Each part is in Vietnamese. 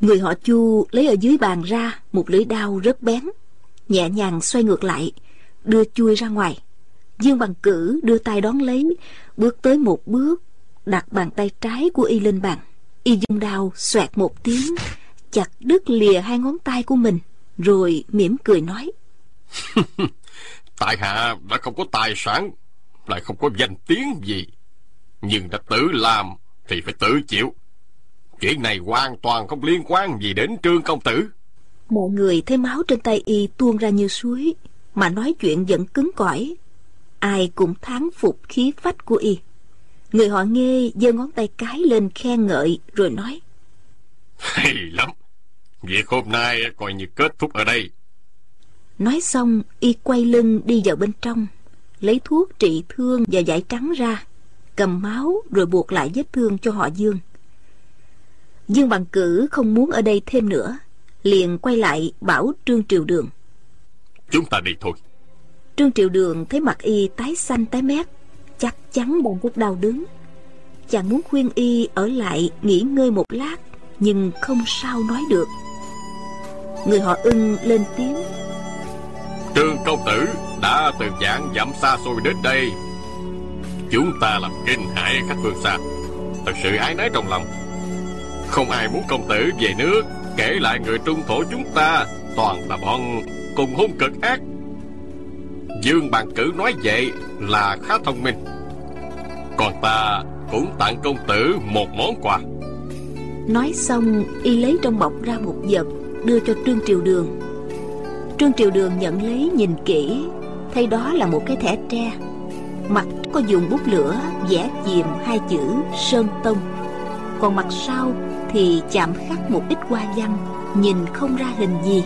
Người họ Chu lấy ở dưới bàn ra một lưỡi đao rất bén, nhẹ nhàng xoay ngược lại, đưa chui ra ngoài. Dương Bằng Cử đưa tay đón lấy, bước tới một bước, đặt bàn tay trái của y lên bàn. Y dùng đao xoẹt một tiếng, chặt đứt lìa hai ngón tay của mình, rồi mỉm cười nói. Tại hạ đã không có tài sản, lại không có danh tiếng gì. Nhưng đã tự làm thì phải tự chịu. Chuyện này hoàn toàn không liên quan gì đến trương công tử. Mọi người thấy máu trên tay y tuôn ra như suối Mà nói chuyện vẫn cứng cỏi. Ai cũng thán phục khí phách của y. Người họ nghe giơ ngón tay cái lên khen ngợi Rồi nói Hay lắm! Việc hôm nay coi như kết thúc ở đây. Nói xong y quay lưng đi vào bên trong Lấy thuốc trị thương và giải trắng ra Cầm máu rồi buộc lại vết thương cho họ Dương Dương Bằng Cử không muốn ở đây thêm nữa Liền quay lại bảo Trương Triều Đường. Chúng ta đi thôi. Trương Triều Đường thấy mặt y tái xanh tái mét Chắc chắn bồn rất đau đớn. Chàng muốn khuyên y ở lại nghỉ ngơi một lát Nhưng không sao nói được. Người họ ưng lên tiếng. Trương công tử đã từ dạng dặm xa xôi đến đây Chúng ta làm kinh hại khách phương xa. Thật sự ái nấy trong lòng không ai muốn công tử về nước, Kể lại người trung thổ chúng ta, Toàn là bọn cùng hung cực ác. Dương bàn cử nói vậy là khá thông minh. Còn ta cũng tặng công tử một món quà. Nói xong, y lấy trong bọc ra một vật, Đưa cho Trương Triều Đường. Trương Triều Đường nhận lấy nhìn kỹ, Thấy đó là một cái thẻ tre. Mặt có dùng bút lửa, vẽ chìm hai chữ Sơn Tông. Còn mặt sau thì chạm khắc một ít hoa văn nhìn không ra hình gì.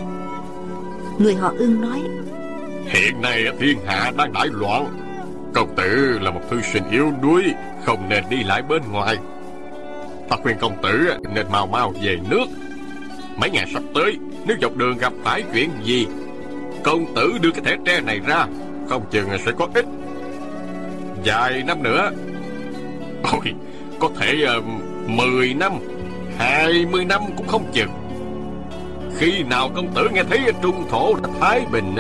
Người họ ưng nói hiện nay thiên hạ đang đại loạn. Công tử là một thư sinh yếu đuối không nên đi lại bên ngoài. Ta khuyên công tử nên mau mau về nước. Mấy ngày sắp tới nếu dọc đường gặp phải chuyện gì công tử đưa cái thẻ tre này ra không chừng sẽ có ích. Vài năm nữa ôi có thể ờ, uh, 10 năm hai mươi năm cũng không chừng. Khi nào công tử nghe thấy trung thổ đã thái bình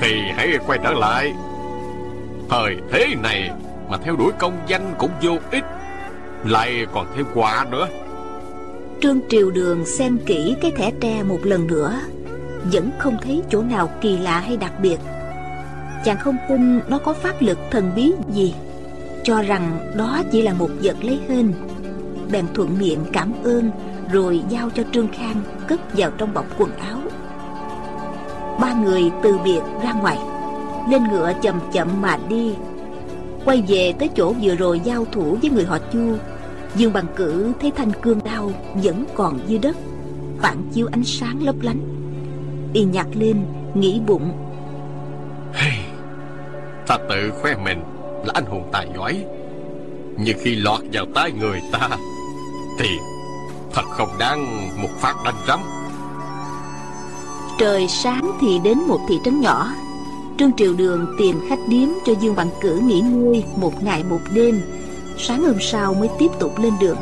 Thì hãy quay trở lại. Thời thế này mà theo đuổi công danh cũng vô ích, Lại còn thêm quả nữa. Trương Triều Đường xem kỹ cái thẻ tre một lần nữa, Vẫn không thấy chỗ nào kỳ lạ hay đặc biệt. Chàng không tin nó có pháp lực thần bí gì, Cho rằng đó chỉ là một vật lấy hên bèn thuận miệng cảm ơn rồi giao cho trương khang cất vào trong bọc quần áo. Ba người từ biệt ra ngoài lên ngựa chậm chậm mà đi. Quay về tới chỗ vừa rồi giao thủ với người họ chu dương bằng cử thấy thanh cương đao vẫn còn dưới đất phản chiếu ánh sáng lấp lánh. Y nhặt lên nghĩ bụng. Hey, ta tự khoe mình là anh hùng tài giỏi nhưng khi lọt vào tay người ta thì thật không đáng một phát đánh rắm. Trời sáng thì đến một thị trấn nhỏ. Trương Triều Đường tìm khách điếm cho Dương Bằng Cử nghỉ ngơi một ngày một đêm. Sáng hôm sau mới tiếp tục lên đường.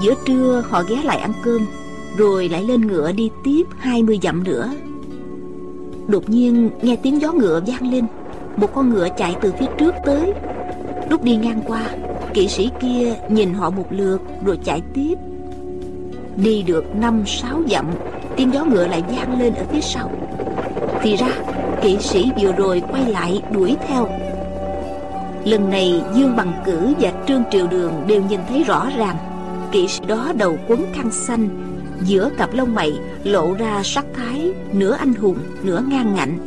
Giữa trưa họ ghé lại ăn cơm, Rồi lại lên ngựa đi tiếp 20 dặm nữa. Đột nhiên nghe tiếng gió ngựa vang lên. Một con ngựa chạy từ phía trước tới, Lúc đi ngang qua Kỵ sĩ kia nhìn họ một lượt Rồi chạy tiếp. Đi được năm sáu dặm, Tiếng gió ngựa lại vang lên ở phía sau. Thì ra, Kỵ sĩ vừa rồi quay lại đuổi theo. Lần này, Dương Bằng Cử và Trương Triều Đường Đều nhìn thấy rõ ràng. Kỵ sĩ đó đầu quấn khăn xanh, Giữa cặp lông mày lộ ra sắc thái Nửa anh hùng, nửa ngang ngạnh.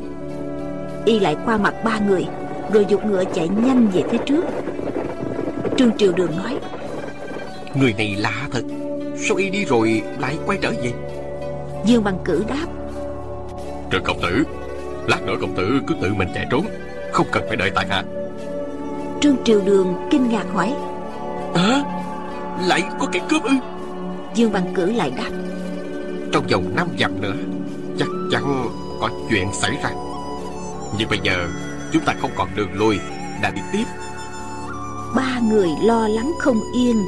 Y lại qua mặt ba người, Rồi dục ngựa chạy nhanh về phía trước. Trương Triều Đường nói. Người này lạ thật. Sao y đi rồi lại quay trở về? Dương Bằng Cử đáp. Trương công tử Lát nữa công tử cứ tự mình chạy trốn. Không cần phải đợi tại hạ. Trương Triều Đường kinh ngạc hỏi. À Lại có kẻ cướp ư? Dương Bằng Cử lại đáp. Trong vòng 5 dặm nữa Chắc chắn có chuyện xảy ra. Nhưng bây giờ Chúng ta không còn đường lui Đã đi tiếp Ba người lo lắng không yên,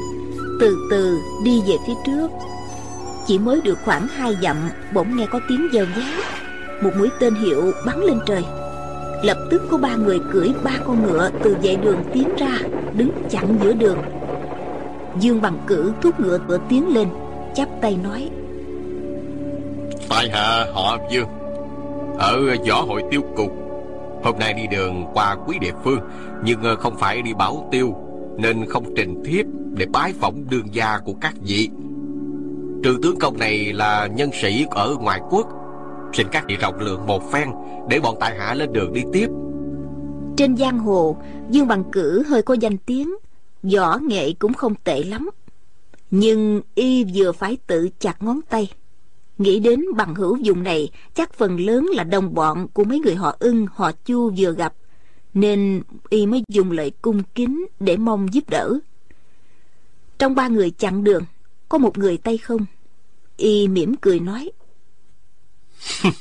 Từ từ đi về phía trước. Chỉ mới được khoảng hai dặm, Bỗng nghe có tiếng gieo giá. Một mũi tên hiệu bắn lên trời. Lập tức có ba người cưỡi ba con ngựa Từ dãy đường tiến ra, Đứng chặn giữa đường. Dương bằng cử thúc ngựa ngựa tiến lên, Chắp tay nói Tại hạ họ Dương? Ở võ hội tiêu cục, Hôm nay đi đường qua quý địa phương nhưng ờ, không phải đi bảo tiêu, Nên không trình thiếp Để bái phỏng đương gia của các vị. Trừ tướng công này là nhân sĩ ở ngoài quốc. Xin các vị rộng lượng một phen Để bọn tại hạ lên đường đi tiếp. Trên giang hồ, Dương bằng cử hơi có danh tiếng, Võ nghệ cũng không tệ lắm. Nhưng y vừa phải tự chặt ngón tay. Nghĩ đến bằng hữu dùng này, Chắc phần lớn là đồng bọn Của mấy người họ ưng, họ chu vừa gặp. Nên y mới dùng lời cung kính Để mong giúp đỡ. Trong ba người chặn đường Có một người tay không? Y mỉm cười nói.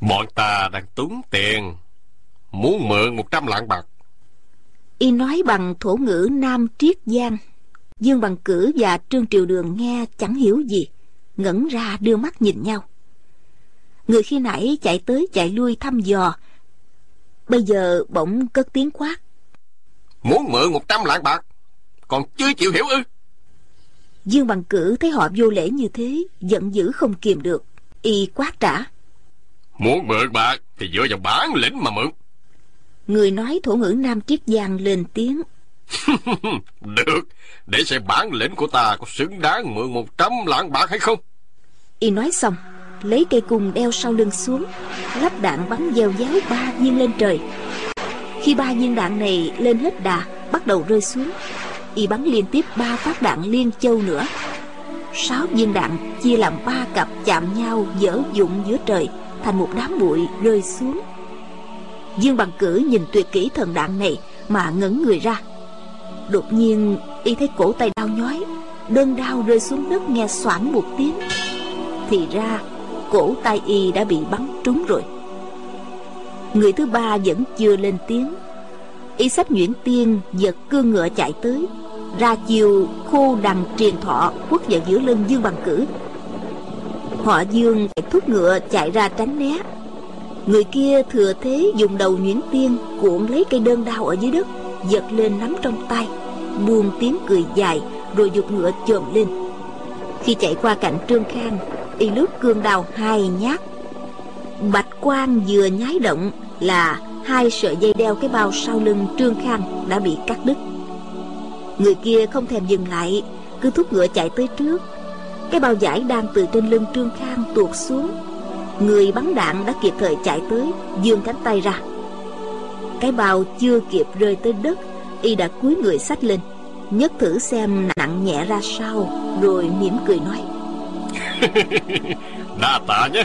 Bọn ta đang túng tiền Muốn mượn một trăm lạng bạc. Y nói bằng thổ ngữ Nam Triết Giang. Dương Bằng Cử và Trương Triều Đường nghe chẳng hiểu gì Ngẩn ra đưa mắt nhìn nhau. Người khi nãy chạy tới chạy lui thăm dò Bây giờ bỗng cất tiếng quát. Muốn mượn một trăm lạng bạc Còn chưa chịu hiểu ư? Dương Bằng Cử thấy họ vô lễ như thế Giận dữ không kìm được. Y quát trả. Muốn mượn bạc Thì dựa vào bản lĩnh mà mượn. Người nói thổ ngữ Nam Triết Giang lên tiếng. Được Để xem bản lĩnh của ta Có xứng đáng mượn một trăm lạng bạc hay không. Y nói xong Lấy cây cung đeo sau lưng xuống, Lắp đạn bắn gieo giáo ba viên lên trời. Khi ba viên đạn này lên hết đà, Bắt đầu rơi xuống, Y bắn liên tiếp ba phát đạn liên châu nữa. Sáu viên đạn chia làm ba cặp chạm nhau dở dụng giữa trời, Thành một đám bụi rơi xuống. Dương bằng cử nhìn tuyệt kỹ thần đạn này Mà ngẩn người ra. Đột nhiên, y thấy cổ tay đau nhói, Đơn đau rơi xuống đất nghe xoảng một tiếng. Thì ra cổ tay y đã bị bắn trúng rồi. Người thứ ba vẫn chưa lên tiếng. Y sách nhuyễn tiên, giật cương ngựa chạy tới. Ra chiều khô đằng triền thọ, quất vào giữa lưng Dương bằng cử. Họ Dương phải thúc ngựa chạy ra tránh né. Người kia thừa thế dùng đầu nhuyễn tiên, Cuộn lấy cây đơn đao ở dưới đất, Giật lên nắm trong tay. Buông tiếng cười dài, Rồi dục ngựa chồm lên. Khi chạy qua cạnh Trương Khang Y lướt cương đào hai nhát. Bạch quang vừa nhái động Là hai sợi dây đeo cái bao sau lưng Trương Khang đã bị cắt đứt. Người kia không thèm dừng lại, Cứ thúc ngựa chạy tới trước. Cái bao giải đang từ trên lưng Trương Khang tuột xuống. Người bắn đạn đã kịp thời chạy tới, giương cánh tay ra. Cái bao chưa kịp rơi tới đất, Y đã cúi người xách lên. Nhấc thử xem nặng nhẹ ra sao, Rồi mỉm cười nói. Đa tạ nhé.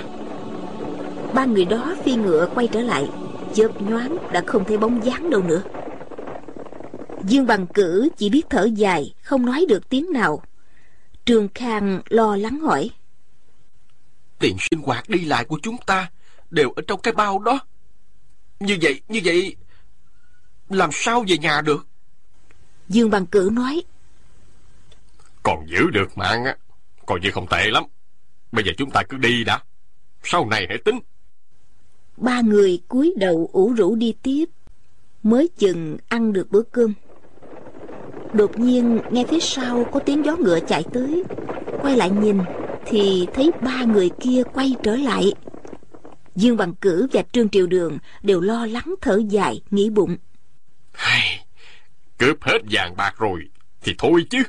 Ba người đó phi ngựa quay trở lại. Chớp nhoáng đã không thấy bóng dáng đâu nữa. Dương bằng cử chỉ biết thở dài Không nói được tiếng nào. Trương Khang lo lắng hỏi. Tiền sinh hoạt đi lại của chúng ta Đều ở trong cái bao đó. Như vậy, như vậy Làm sao về nhà được? Dương bằng cử nói. Còn giữ được mạng á Còn như không tệ lắm. Bây giờ chúng ta cứ đi đã. Sau này hãy tính. Ba người cúi đầu ủ rũ đi tiếp. Mới chừng ăn được bữa cơm. Đột nhiên nghe phía sau có tiếng gió ngựa chạy tới. Quay lại nhìn Thì thấy ba người kia quay trở lại. Dương Bằng Cử và Trương Triều Đường Đều lo lắng thở dài nghĩ bụng. Hay, Cướp hết vàng bạc rồi Thì thôi chứ.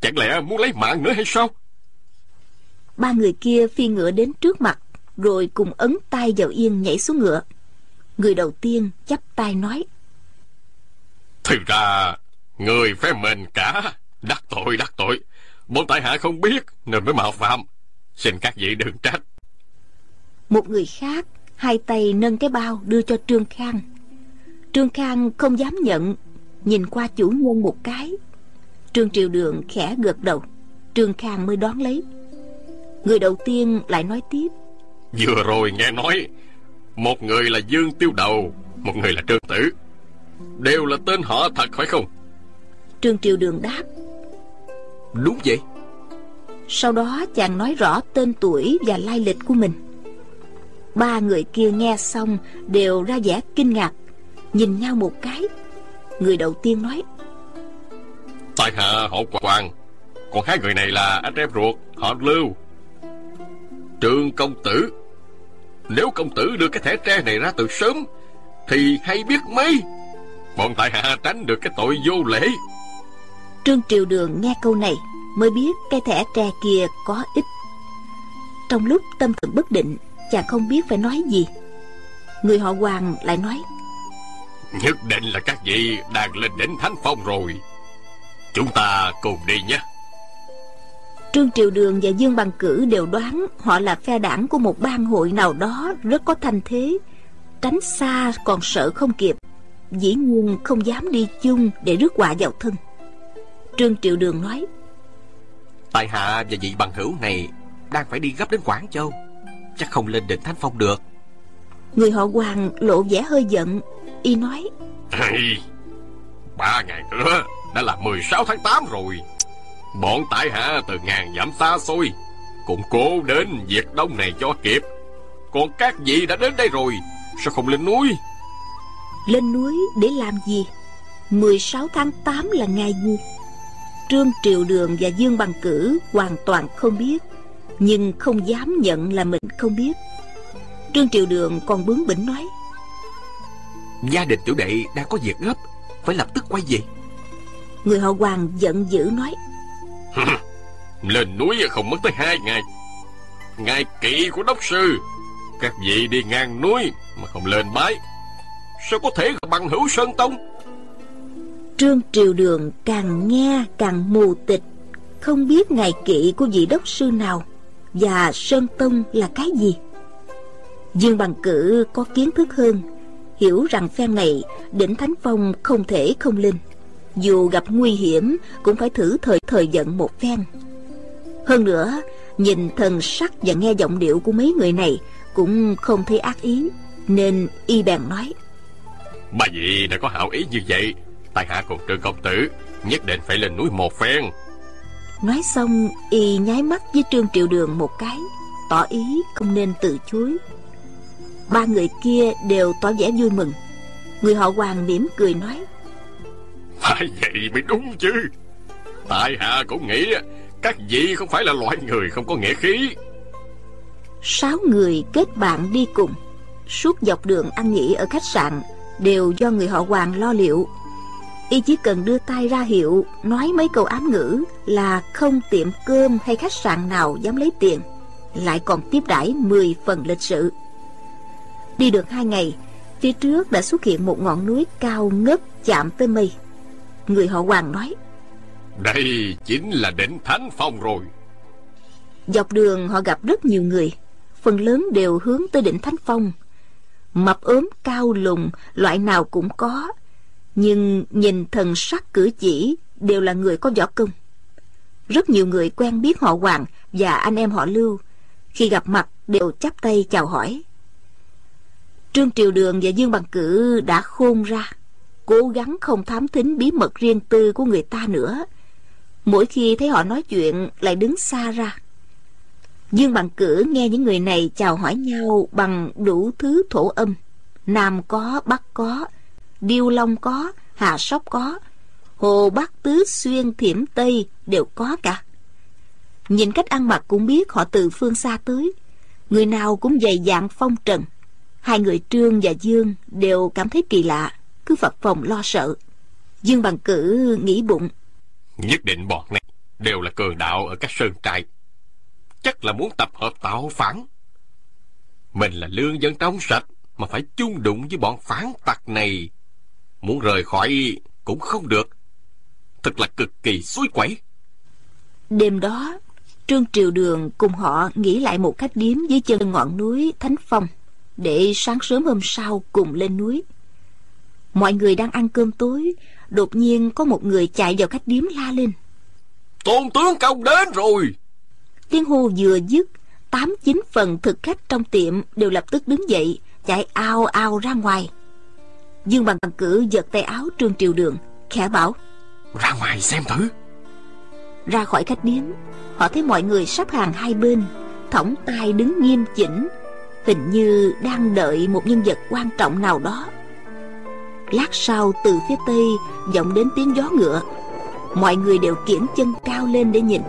Chẳng lẽ muốn lấy mạng nữa hay sao Ba người kia phi ngựa đến trước mặt Rồi cùng ấn tay vào yên nhảy xuống ngựa. Người đầu tiên chắp tay nói Thực ra Người phép mình cả. Đắc tội đắc tội. Bọn tại hạ không biết Nên mới mạo phạm. Xin các vị đừng trách. Một người khác Hai tay nâng cái bao đưa cho Trương Khang. Trương Khang không dám nhận Nhìn qua chủ nhân một cái. Trương Triều Đường khẽ gật đầu. Trương Khang mới đón lấy Người đầu tiên lại nói tiếp. Vừa rồi nghe nói Một người là Dương Tiêu Đầu Một người là Trương Tử. Đều là tên họ thật phải không? Trương Triều Đường đáp. Đúng vậy. Sau đó chàng nói rõ tên tuổi và lai lịch của mình. Ba người kia nghe xong Đều ra vẻ kinh ngạc Nhìn nhau một cái. Người đầu tiên nói Tại hạ họ Hoàng Còn hai người này là anh em ruột Họ Lưu Trương công tử. Nếu công tử đưa cái thẻ tre này ra từ sớm Thì hay biết mấy Bọn tại hạ tránh được cái tội vô lễ. Trương Triều Đường nghe câu này Mới biết cái thẻ tre kia có ích. Trong lúc tâm thần bất định Chàng không biết phải nói gì. Người họ Hoàng lại nói Nhất định là các vị đang lên đỉnh Thánh Phong rồi. Chúng ta cùng đi nhé Trương Triều Đường và Dương Bằng Cử đều đoán họ là phe đảng của một bang hội nào đó rất có thanh thế. Tránh xa còn sợ không kịp. Dĩ nhiên không dám đi chung để rước họa vào thân. Trương Triệu Đường nói Tại hạ và vị bằng hữu này đang phải đi gấp đến Quảng Châu. Chắc không lên đỉnh Thánh Phong được. Người họ Hoàng lộ vẻ hơi giận. Y nói hey, Ba ngày nữa đã là 16 tháng 8 rồi Bọn tại hạ từ ngàn dặm xa xôi Cũng cố đến việc đông này cho kịp. Còn các vị đã đến đây rồi Sao không lên núi? Lên núi để làm gì? 16 tháng 8 là ngày gì? Trương Triều Đường và Dương Bằng Cử Hoàn toàn không biết Nhưng không dám nhận là mình không biết. Trương Triều Đường còn bướng bỉnh nói Gia đình tiểu đệ đang có việc gấp Phải lập tức quay về. Người họ Hoàng giận dữ nói Lên núi không mất tới hai ngày. Ngày kỵ của đốc sư, Các vị đi ngang núi Mà không lên bái, Sao có thể bằng hữu Sơn Tông? Trương Triều Đường càng nghe càng mù tịch, Không biết ngày kỵ của vị đốc sư nào Và Sơn Tông là cái gì. Dương Bằng Cử có kiến thức hơn, Hiểu rằng phen này Đỉnh Thánh Phong không thể không linh dù gặp nguy hiểm cũng phải thử thời thời giận một phen. Hơn nữa nhìn thần sắc và nghe giọng điệu của mấy người này cũng không thấy ác ý nên y bèn nói. Bà vị đã có hảo ý như vậy tại hạ cùng trương công tử nhất định phải lên núi một phen. Nói xong y nháy mắt với trương triệu đường một cái tỏ ý không nên từ chối. Ba người kia đều tỏ vẻ vui mừng. Người họ hoàng mỉm cười nói phải vậy mới đúng chứ. Tại hạ cũng nghĩ Các vị không phải là loại người không có nghĩa khí. Sáu người kết bạn đi cùng, Suốt dọc đường ăn nghỉ ở khách sạn Đều do người họ Hoàng lo liệu. Y chỉ cần đưa tay ra hiệu, Nói mấy câu ám ngữ Là không tiệm cơm hay khách sạn nào dám lấy tiền, Lại còn tiếp đãi 10 phần lịch sự. Đi được hai ngày, Phía trước đã xuất hiện một ngọn núi cao ngất chạm tới mây. Người họ Hoàng nói Đây chính là đỉnh Thánh Phong rồi. Dọc đường họ gặp rất nhiều người Phần lớn đều hướng tới đỉnh Thánh Phong. Mập ốm cao lùn Loại nào cũng có Nhưng nhìn thần sắc cử chỉ Đều là người có võ công. Rất nhiều người quen biết họ Hoàng Và anh em họ Lưu. Khi gặp mặt đều chắp tay chào hỏi. Trương Triều Đường và Dương Bằng Cử đã khôn ra cố gắng không thám thính bí mật riêng tư của người ta nữa. Mỗi khi thấy họ nói chuyện, lại đứng xa ra. Dương bằng cử nghe những người này chào hỏi nhau bằng đủ thứ thổ âm. Nam có, bắc có, điêu long có, hà sóc có, hồ bắc tứ, xuyên, thiểm, tây đều có cả. Nhìn cách ăn mặc cũng biết họ từ phương xa tới. Người nào cũng dày dạng phong trần. Hai người trương và dương đều cảm thấy kỳ lạ cứ phập phòng lo sợ. Dương bằng cử nghĩ bụng. Nhất định bọn này đều là cường đạo ở các sơn trại. Chắc là muốn tập hợp tạo phản. Mình là lương dân trong sạch mà phải chung đụng với bọn phản tặc này. Muốn rời khỏi cũng không được. Thật là cực kỳ suối quẩy. Đêm đó Trương Triều Đường cùng họ nghỉ lại một khách điếm dưới chân ngọn núi Thánh Phong để sáng sớm hôm sau cùng lên núi. Mọi người đang ăn cơm tối, đột nhiên có một người chạy vào khách điếm la lên. Tôn tướng công đến rồi! Tiếng hô vừa dứt, tám chín phần thực khách trong tiệm đều lập tức đứng dậy, chạy ao ao ra ngoài. Dương Bằng cử giật tay áo Trương Triều Đường, khẽ bảo. Ra ngoài xem thử. Ra khỏi khách điếm, họ thấy mọi người sắp hàng hai bên, thõng tay đứng nghiêm chỉnh, hình như đang đợi một nhân vật quan trọng nào đó. Lát sau từ phía tây vọng đến tiếng gió ngựa. Mọi người đều kiển chân cao lên để nhìn.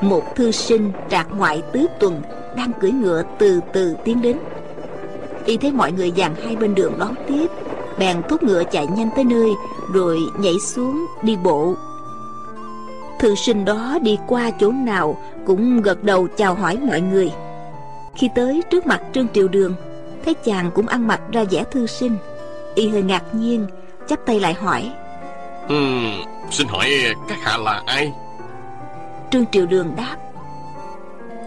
Một thư sinh trạc ngoại tứ tuần Đang cưỡi ngựa từ từ tiến đến. Y thấy mọi người dàn hai bên đường đón tiếp, Bèn thúc ngựa chạy nhanh tới nơi, Rồi nhảy xuống đi bộ. Thư sinh đó đi qua chỗ nào Cũng gật đầu chào hỏi mọi người. Khi tới trước mặt Trương Triều Đường, Thấy chàng cũng ăn mặc ra vẻ thư sinh. Y hơi ngạc nhiên chắp tay lại hỏi. Ừ, Xin hỏi các hạ là ai? Trương Triều Đường đáp.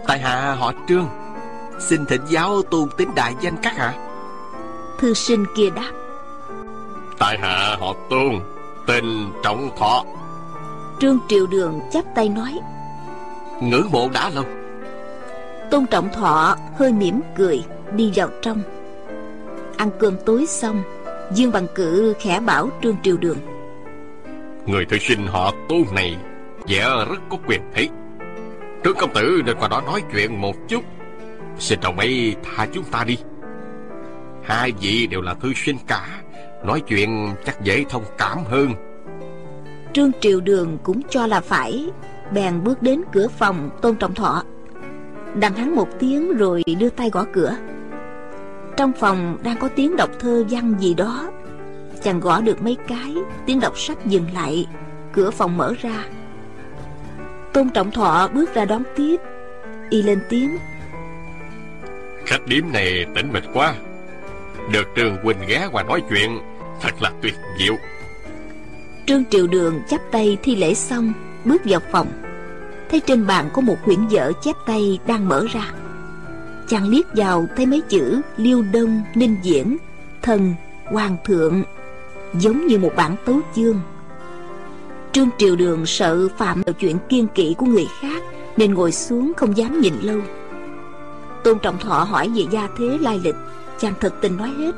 Tại hạ họ Trương. Xin thỉnh giáo tôn tính đại danh các hạ. Thư sinh kia đáp. Tại hạ họ Tôn Tên Trọng Thọ. Trương Triều Đường chắp tay nói. Ngưỡng mộ đã lâu. Tôn Trọng Thọ hơi mỉm cười Đi vào trong. Ăn cơm tối xong Dương Bằng Cử khẽ bảo Trương Triều Đường. Người thư sinh họ tôn này vẻ rất có quyền thế. Trương công tử nên qua đó nói chuyện một chút. Xin ông ấy tha chúng ta đi. Hai vị đều là thư sinh cả Nói chuyện chắc dễ thông cảm hơn. Trương Triều Đường cũng cho là phải Bèn bước đến cửa phòng Tôn Trọng Thọ. Đằng hắn một tiếng rồi đưa tay gõ cửa trong phòng đang có tiếng đọc thơ văn gì đó. Chàng gõ được mấy cái Tiếng đọc sách dừng lại Cửa phòng mở ra. Tôn Trọng Thọ bước ra đón tiếp Y lên tiếng. Khách điếm này tỉnh mịch quá. Được Trương Quỳnh ghé qua nói chuyện Thật là tuyệt diệu. Trương Triều Đường chắp tay thi lễ xong Bước vào phòng. Thấy trên bàn có một quyển vở chép tay đang mở ra chàng liếc vào thấy mấy chữ liêu đông ninh diễn, thần hoàng thượng, giống như một bản tấu chương. Trương triều đường sợ phạm vào chuyện kiên kỵ của người khác, nên ngồi xuống không dám nhìn lâu. Tôn trọng thọ hỏi về gia thế lai lịch, chàng thật tình nói hết.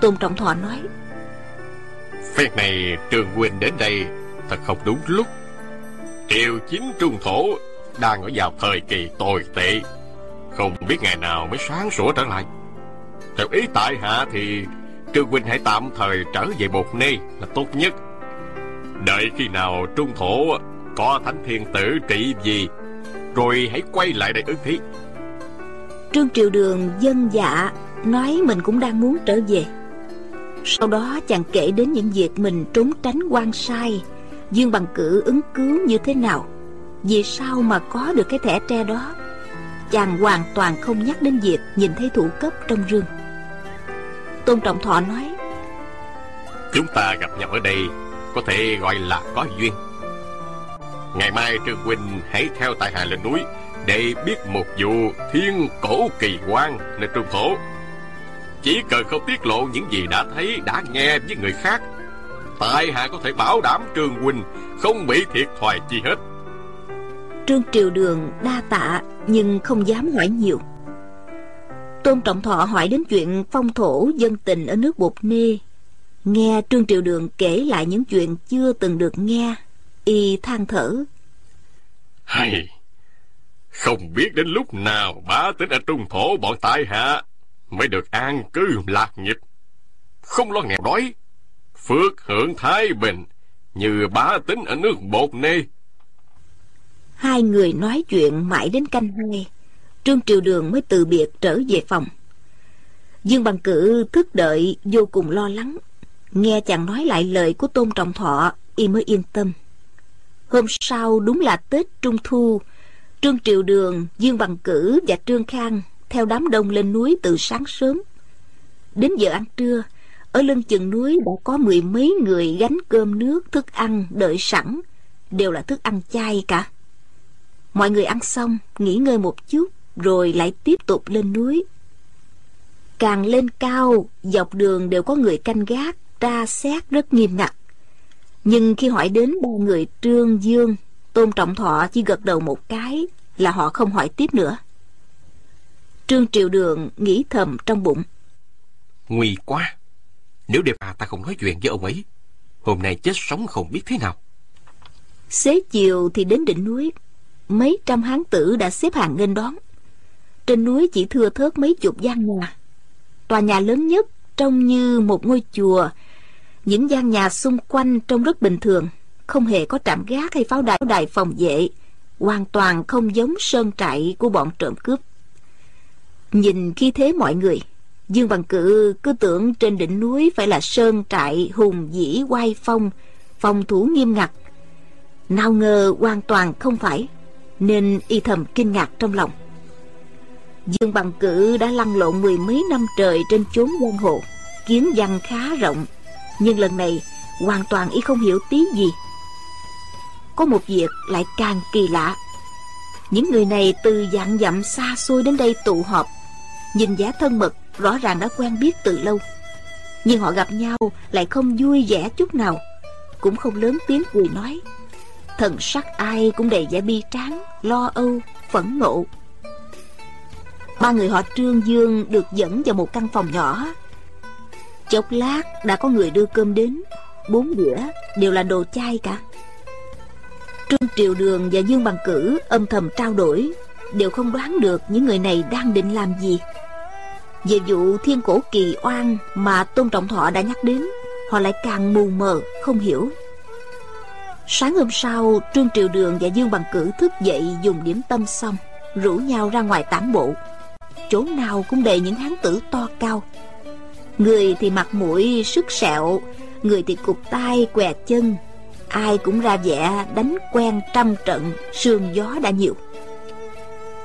Tôn trọng thọ nói Phép này Trương Huynh đến đây, Thật không đúng lúc. Triều chính trung thổ Đang ở vào thời kỳ tồi tệ không biết ngày nào mới sáng sủa trở lại. Theo ý tại hạ thì Trương Huynh hãy tạm thời trở về Bột Nê là tốt nhất. Đợi khi nào Trung Thổ có thánh thiên tử trị gì Rồi hãy quay lại đây ứng thí. Trương Triều Đường dân dạ Nói mình cũng đang muốn trở về. Sau đó chàng kể đến những việc mình trốn tránh quan sai, Dương bằng cử ứng cứu như thế nào, Vì sao mà có được cái thẻ tre đó chàng hoàn toàn không nhắc đến việc nhìn thấy thủ cấp trong rương tôn trọng thọ nói, chúng ta gặp nhau ở đây có thể gọi là có duyên. Ngày mai trương huynh hãy theo tại hạ lên núi để biết một vụ thiên cổ kỳ quan nơi trung thổ. Chỉ cần không tiết lộ những gì đã thấy, đã nghe với người khác, tại hạ có thể bảo đảm trương huynh không bị thiệt thòi chi hết. Trương Triều Đường đa tạ nhưng không dám hỏi nhiều. Tôn Trọng Thọ hỏi đến chuyện phong thổ dân tình ở nước Bột Nê. Nghe Trương Triều Đường kể lại những chuyện chưa từng được nghe, Y than thở. Hay, Không biết đến lúc nào bá tính ở trung thổ bọn tại hạ Mới được an cư lạc nghiệp. Không lo nghèo đói, Phước hưởng thái bình Như bá tính ở nước Bột Nê. Hai người nói chuyện mãi đến canh hai. Trương Triều Đường mới từ biệt trở về phòng. Dương Bằng Cử thức đợi vô cùng lo lắng. Nghe chàng nói lại lời của Tôn Trọng Thọ Y mới yên tâm. Hôm sau đúng là Tết Trung Thu Trương Triều Đường, Dương Bằng Cử và Trương Khang Theo đám đông lên núi từ sáng sớm. Đến giờ ăn trưa Ở lưng chừng núi đã có mười mấy người gánh cơm nước thức ăn đợi sẵn Đều là thức ăn chay cả mọi người ăn xong nghỉ ngơi một chút rồi lại tiếp tục lên núi. Càng lên cao dọc đường đều có người canh gác tra xét rất nghiêm ngặt. Nhưng khi hỏi đến ba người trương dương tôn trọng thọ chỉ gật đầu một cái là họ không hỏi tiếp nữa. Trương triệu đường nghĩ thầm trong bụng. Nguy quá. Nếu đêm à ta không nói chuyện với ông ấy hôm nay chết sống không biết thế nào. Xế chiều thì đến đỉnh núi mấy trăm hán tử đã xếp hàng nghênh đón. Trên núi chỉ thưa thớt mấy chục gian nhà. Tòa nhà lớn nhất trông như một ngôi chùa. Những gian nhà xung quanh trông rất bình thường, không hề có trạm gác hay pháo đài đài phòng vệ. Hoàn toàn không giống sơn trại của bọn trộm cướp. Nhìn khi thế mọi người, dương bằng cự cứ tưởng trên đỉnh núi phải là sơn trại hùng dĩ oai phong phòng thủ nghiêm ngặt. Nào ngờ hoàn toàn không phải nên y thầm kinh ngạc trong lòng. Dương bằng cử đã lăn lộn mười mấy năm trời trên chốn giang hồ, kiến văn khá rộng, nhưng lần này hoàn toàn y không hiểu tí gì. Có một việc lại càng kỳ lạ. Những người này từ dạng dặm xa xôi đến đây tụ họp, nhìn giá thân mật rõ ràng đã quen biết từ lâu. Nhưng họ gặp nhau lại không vui vẻ chút nào, cũng không lớn tiếng cười nói thần sắc ai cũng đầy vẻ bi tráng, lo âu, phẫn nộ. Ba người họ trương dương được dẫn vào một căn phòng nhỏ. Chốc lát đã có người đưa cơm đến, bốn đĩa đều là đồ chay cả. Trương triều đường và dương bằng cử âm thầm trao đổi, đều không đoán được những người này đang định làm gì. Về vụ thiên cổ kỳ oan mà tôn trọng thọ đã nhắc đến, họ lại càng mù mờ, không hiểu sáng hôm sau, trương triều đường và dương bằng cử thức dậy dùng điểm tâm xong, rủ nhau ra ngoài tản bộ. Chỗ nào cũng đầy những hán tử to cao. Người thì mặt mũi sức sẹo, người thì cục tay què chân. Ai cũng ra vẻ đánh quen trăm trận, sương gió đã nhiều.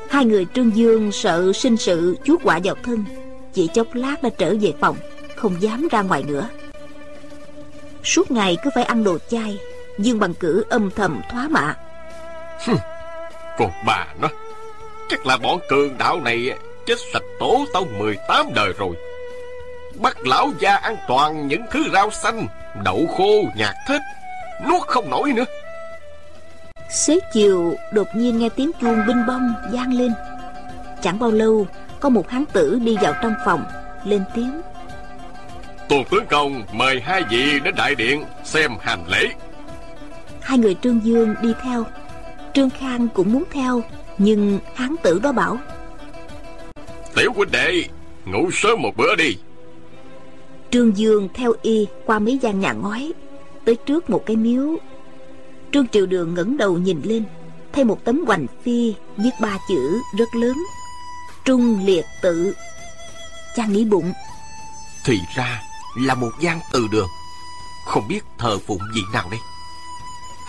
Hai người trương dương sợ sinh sự chuốt quả vào thân. Chỉ chốc lát đã trở về phòng, không dám ra ngoài nữa. Suốt ngày cứ phải ăn đồ chay dương bằng cử âm thầm thoá mạ. Còn bà nó chắc là bọn cường đạo này chết sạch tổ tông 18 đời rồi. Bắt lão gia ăn toàn những thứ rau xanh đậu khô nhạt thết nuốt không nổi nữa. Xế chiều đột nhiên nghe tiếng chuông binh bông vang lên. Chẳng bao lâu có một hán tử đi vào trong phòng lên tiếng. Tôn tướng công mời hai vị đến đại điện xem hành lễ hai người trương dương đi theo. Trương khang cũng muốn theo nhưng hán tử đó bảo tiểu huynh đệ ngủ sớm một bữa đi. Trương dương theo y qua mấy gian nhà ngói tới trước một cái miếu. Trương triều đường ngẩng đầu nhìn lên thấy một tấm hoành phi viết ba chữ rất lớn. Trung liệt tự. Chàng nghĩ bụng thì ra là một gian từ đường. Không biết thờ phụng vị nào đây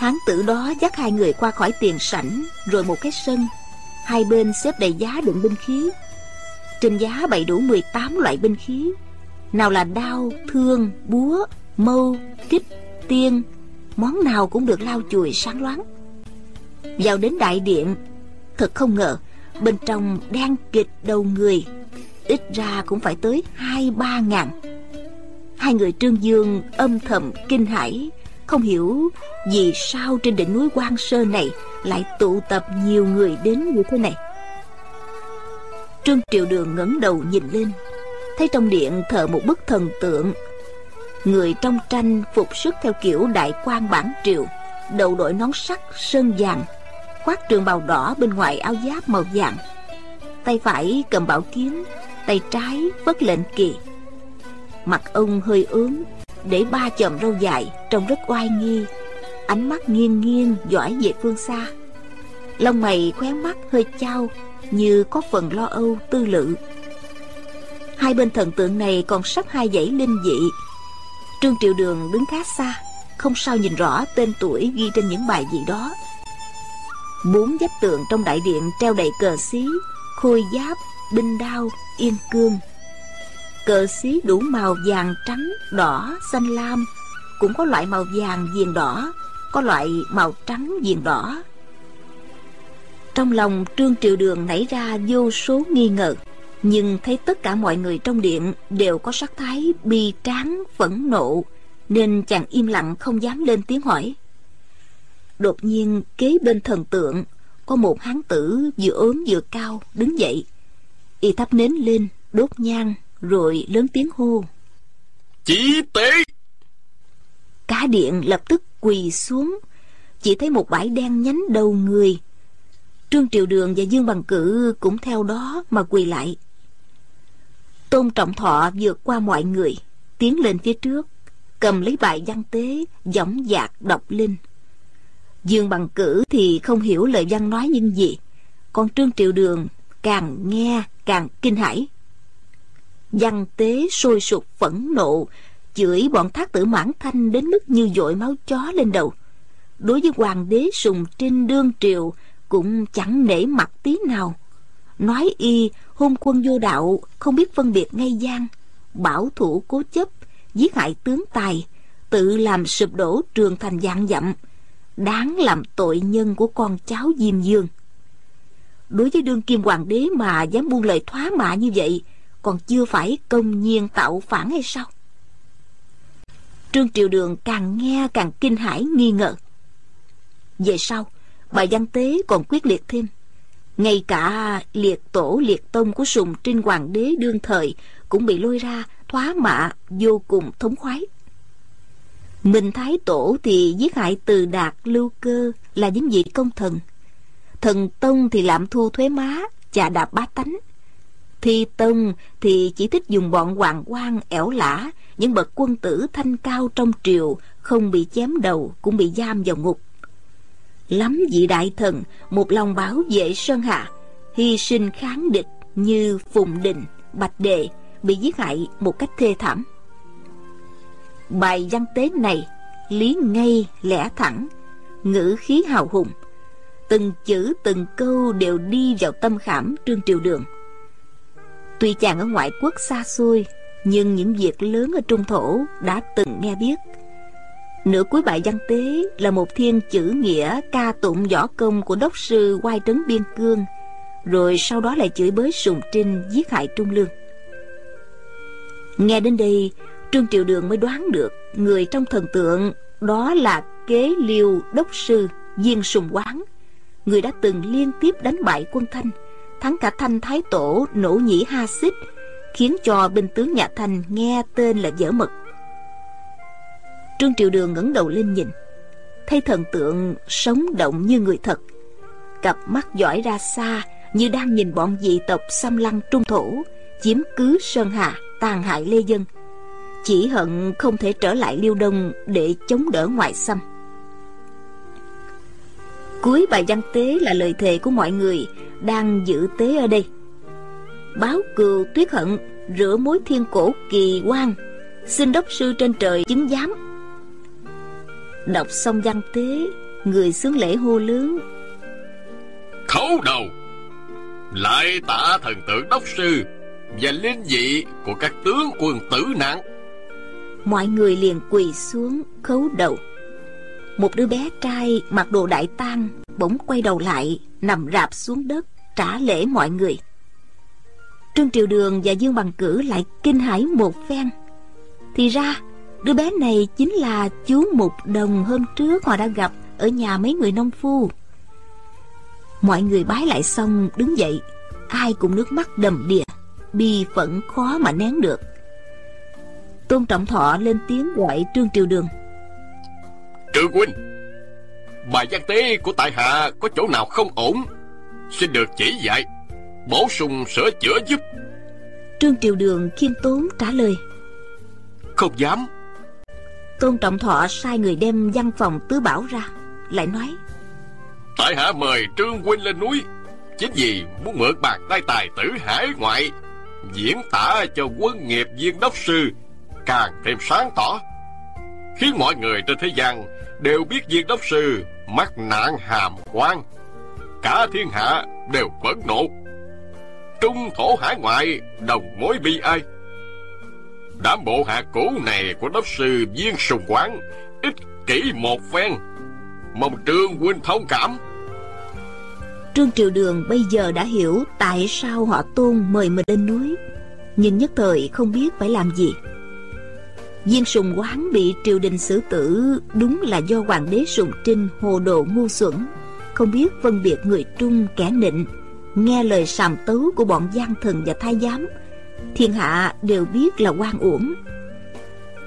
hán tử đó dắt hai người qua khỏi tiền sảnh, rồi một cái sân. Hai bên xếp đầy giá đựng binh khí. Trên giá bày đủ 18 loại binh khí. Nào là đao, thương, búa, mâu, kích, tiên, món nào cũng được lau chùi sáng loáng. Vào đến đại điện, thật không ngờ, bên trong đang kịch đầu người. Ít ra cũng phải tới hai ba ngàn. Hai người trương dương âm thầm kinh hãi không hiểu vì sao trên đỉnh núi quan Sơ này lại tụ tập nhiều người đến như thế này. Trương triệu đường ngẩng đầu nhìn lên, thấy trong điện thờ một bức thần tượng. Người trong tranh phục sức theo kiểu đại quan bản triều, đầu đội nón sắt sơn vàng, khoác trường bào đỏ bên ngoài áo giáp màu vàng. Tay phải cầm bảo kiếm, tay trái vất lệnh kỳ. Mặt ông hơi ướm để ba chòm râu dài trông rất oai nghi. Ánh mắt nghiêng nghiêng dõi về phương xa. Lông mày khóe mắt hơi trao như có phần lo âu, tư lự. Hai bên thần tượng này còn sắp hai dãy linh dị. Trương triệu đường đứng khá xa, không sao nhìn rõ tên tuổi ghi trên những bài gì đó. Bốn vách tượng trong đại điện treo đầy cờ xí, khôi giáp, binh đao, yên cương cờ xí đủ màu vàng trắng đỏ xanh lam. Cũng có loại màu vàng viền đỏ có loại màu trắng viền đỏ. Trong lòng Trương Triều Đường nảy ra vô số nghi ngờ Nhưng thấy tất cả mọi người trong điện Đều có sắc thái bi tráng, phẫn nộ Nên chàng im lặng không dám lên tiếng hỏi. Đột nhiên kế bên thần tượng Có một hán tử vừa ốm vừa cao đứng dậy. Y thắp nến lên đốt nhang. Rồi lớn tiếng hô Chí tế Cả điện lập tức quỳ xuống Chỉ thấy một bãi đen nhánh đầu người Trương Triều Đường và Dương Bằng Cử cũng theo đó mà quỳ lại. Tôn Trọng Thọ vượt qua mọi người, tiến lên phía trước, cầm lấy bài văn tế, dõng dạc đọc linh. Dương Bằng Cử thì không hiểu lời văn nói nhưng gì, còn Trương Triều Đường càng nghe càng kinh hãi. Văn tế sôi sục phẫn nộ, chửi bọn thác tử mãn thanh đến mức như dội máu chó lên đầu. Đối với hoàng đế sùng trinh đương triều, cũng chẳng nể mặt tí nào nói y hôn quân vô đạo không biết phân biệt ngay gian bảo thủ cố chấp giết hại tướng tài tự làm sụp đổ trường thành dạng dặm đáng làm tội nhân của con cháu diêm dương đối với đương kim hoàng đế mà dám buông lời thoá mạ như vậy còn chưa phải công nhiên tạo phản hay sao? Trương triều đường càng nghe càng kinh hãi, nghi ngờ. Về sau Bà Văn Tế còn quyết liệt thêm. Ngay cả liệt tổ, liệt tông của sùng trinh hoàng đế đương thời cũng bị lôi ra thoá mạ vô cùng thống khoái. Minh thái tổ thì giết hại từ đạt, lưu cơ là những vị công thần. Thần tông thì lạm thu thuế má, chà đạp bá tánh thi tông thì chỉ thích dùng bọn hoàng quan ẻo lả. Những bậc quân tử thanh cao trong triều không bị chém đầu, cũng bị giam vào ngục. Lắm vị đại thần, một lòng bảo vệ sơn hạ hy sinh kháng địch như phùng đình, bạch đề bị giết hại một cách thê thảm. Bài văn tế này, lý ngay lẽ thẳng, ngữ khí hào hùng. Từng chữ, từng câu đều đi vào tâm khảm trương triều đường tuy chàng ở ngoại quốc xa xôi nhưng những việc lớn ở trung thổ đã từng nghe biết Nửa cuối bài văn tế là một thiên chữ nghĩa ca tụng võ công của đốc sư Quai Trấn Biên Cương, rồi sau đó lại chửi bới Sùng Trinh giết hại Trung Lương. Nghe đến đây, Trương Triệu Đường mới đoán được người trong thần tượng đó là kế liêu đốc sư Diên Sùng Quán, người đã từng liên tiếp đánh bại quân Thanh, thắng cả Thanh Thái Tổ nổ nhĩ Ha Xích, khiến cho binh tướng nhà Thanh nghe tên là dở mật. Trương triều Đường ngẩng đầu lên nhìn Thấy thần tượng sống động như người thật. Cặp mắt giỏi ra xa Như đang nhìn bọn dị tộc xâm lăng trung thổ Chiếm cứ Sơn Hà Tàn hại Lê Dân. Chỉ hận không thể trở lại Liêu Đông Để chống đỡ ngoại xâm. Cuối bài văn tế là lời thề của mọi người đang giữ tế ở đây. Báo cừu tuyết hận Rửa mối thiên cổ kỳ quan Xin đốc sư trên trời chứng giám. Đọc xong văn tế Người xuống lễ hô lớn. Khấu đầu! Lại tạ thần tượng đốc sư Và linh dị của các tướng quân tử nạn. Mọi người liền quỳ xuống khấu đầu. Một đứa bé trai mặc đồ đại tang Bỗng quay đầu lại Nằm rạp xuống đất Trả lễ mọi người Trương Triều Đường và Dương Bằng Cử lại kinh hãi một phen Thì ra Đứa bé này chính là chú Mục Đồng hôm trước họ đã gặp ở nhà mấy người nông phu. Mọi người bái lại xong đứng dậy, ai cũng nước mắt đầm đìa, bi phẫn khó mà nén được. Tôn Trọng Thọ lên tiếng gọi Trương Triều Đường. Trương huynh, bài văn tế của tại hạ có chỗ nào không ổn, xin được chỉ dạy, bổ sung sửa chữa giúp. Trương Triều Đường khiêm tốn trả lời. Không dám Tôn Trọng Thọ sai người đem văn phòng tứ bảo ra Lại nói Tại hạ mời Trương Huynh lên núi Chính vì muốn mượn bàn tay tài tử hải ngoại Diễn tả cho quân nghiệp viên đốc sư Càng thêm sáng tỏ Khiến mọi người trên thế gian Đều biết viên đốc sư Mắc nạn hàm quan. Cả thiên hạ đều phẫn nộ. Trung thổ hải ngoại, Đồng mối bi ai. Đám bộ hạ cũ này của đốc sư Viên Sùng Quán ích kỷ một phen, Mong trương huynh thông cảm. Trương Triều Đường bây giờ đã hiểu tại sao họ tôn mời mình lên núi. Nhưng nhất thời không biết phải làm gì. Viên sùng của hắn bị triều đình xử tử, Đúng là do hoàng đế sùng trinh hồ đồ ngu xuẩn. Không biết phân biệt người trung kẻ nịnh, Nghe lời sàm tấu của bọn gian thần và thái giám, Thiên hạ đều biết là quan uổng.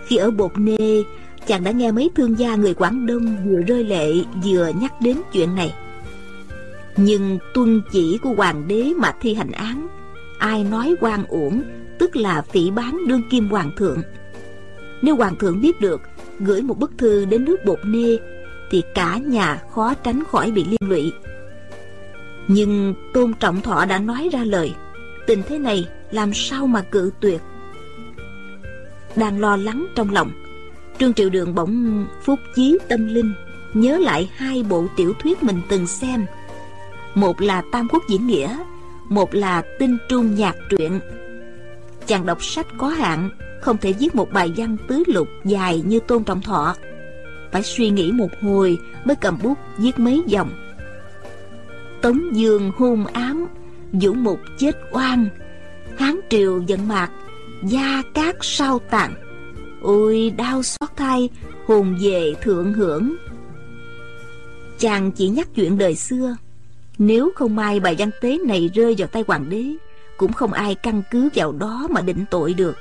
Khi ở Bột Nê, Chàng đã nghe mấy thương gia người Quảng Đông Vừa rơi lệ, vừa nhắc đến chuyện này. Nhưng tuân chỉ của hoàng đế mà thi hành án, Ai nói quan uổng, Tức là phỉ bán đương kim hoàng thượng. Nếu hoàng thượng biết được, Gửi một bức thư đến nước Bột Nê, Thì cả nhà khó tránh khỏi bị liên lụy. Nhưng Tôn Trọng Thọ đã nói ra lời, Tình thế này làm sao mà cự tuyệt? Đang lo lắng trong lòng, Trương Triệu Đường bỗng phúc chí tâm linh, Nhớ lại hai bộ tiểu thuyết mình từng xem. Một là Tam Quốc Diễn Nghĩa, Một là Tinh Trung Nhạc Truyện. Chàng đọc sách có hạn, Không thể viết một bài văn tứ lục dài như Tôn Trọng Thọ. Phải suy nghĩ một hồi mới cầm bút viết mấy dòng. Tống Dương hung ám, Vũ mục chết oan. Hán triều giận mạc, Gia cát sao tàn. Ôi, đau xót thay, Hồn về thượng hưởng. Chàng chỉ nhắc chuyện đời xưa, Nếu không may bài văn tế này rơi vào tay hoàng đế cũng không ai căn cứ vào đó mà định tội được.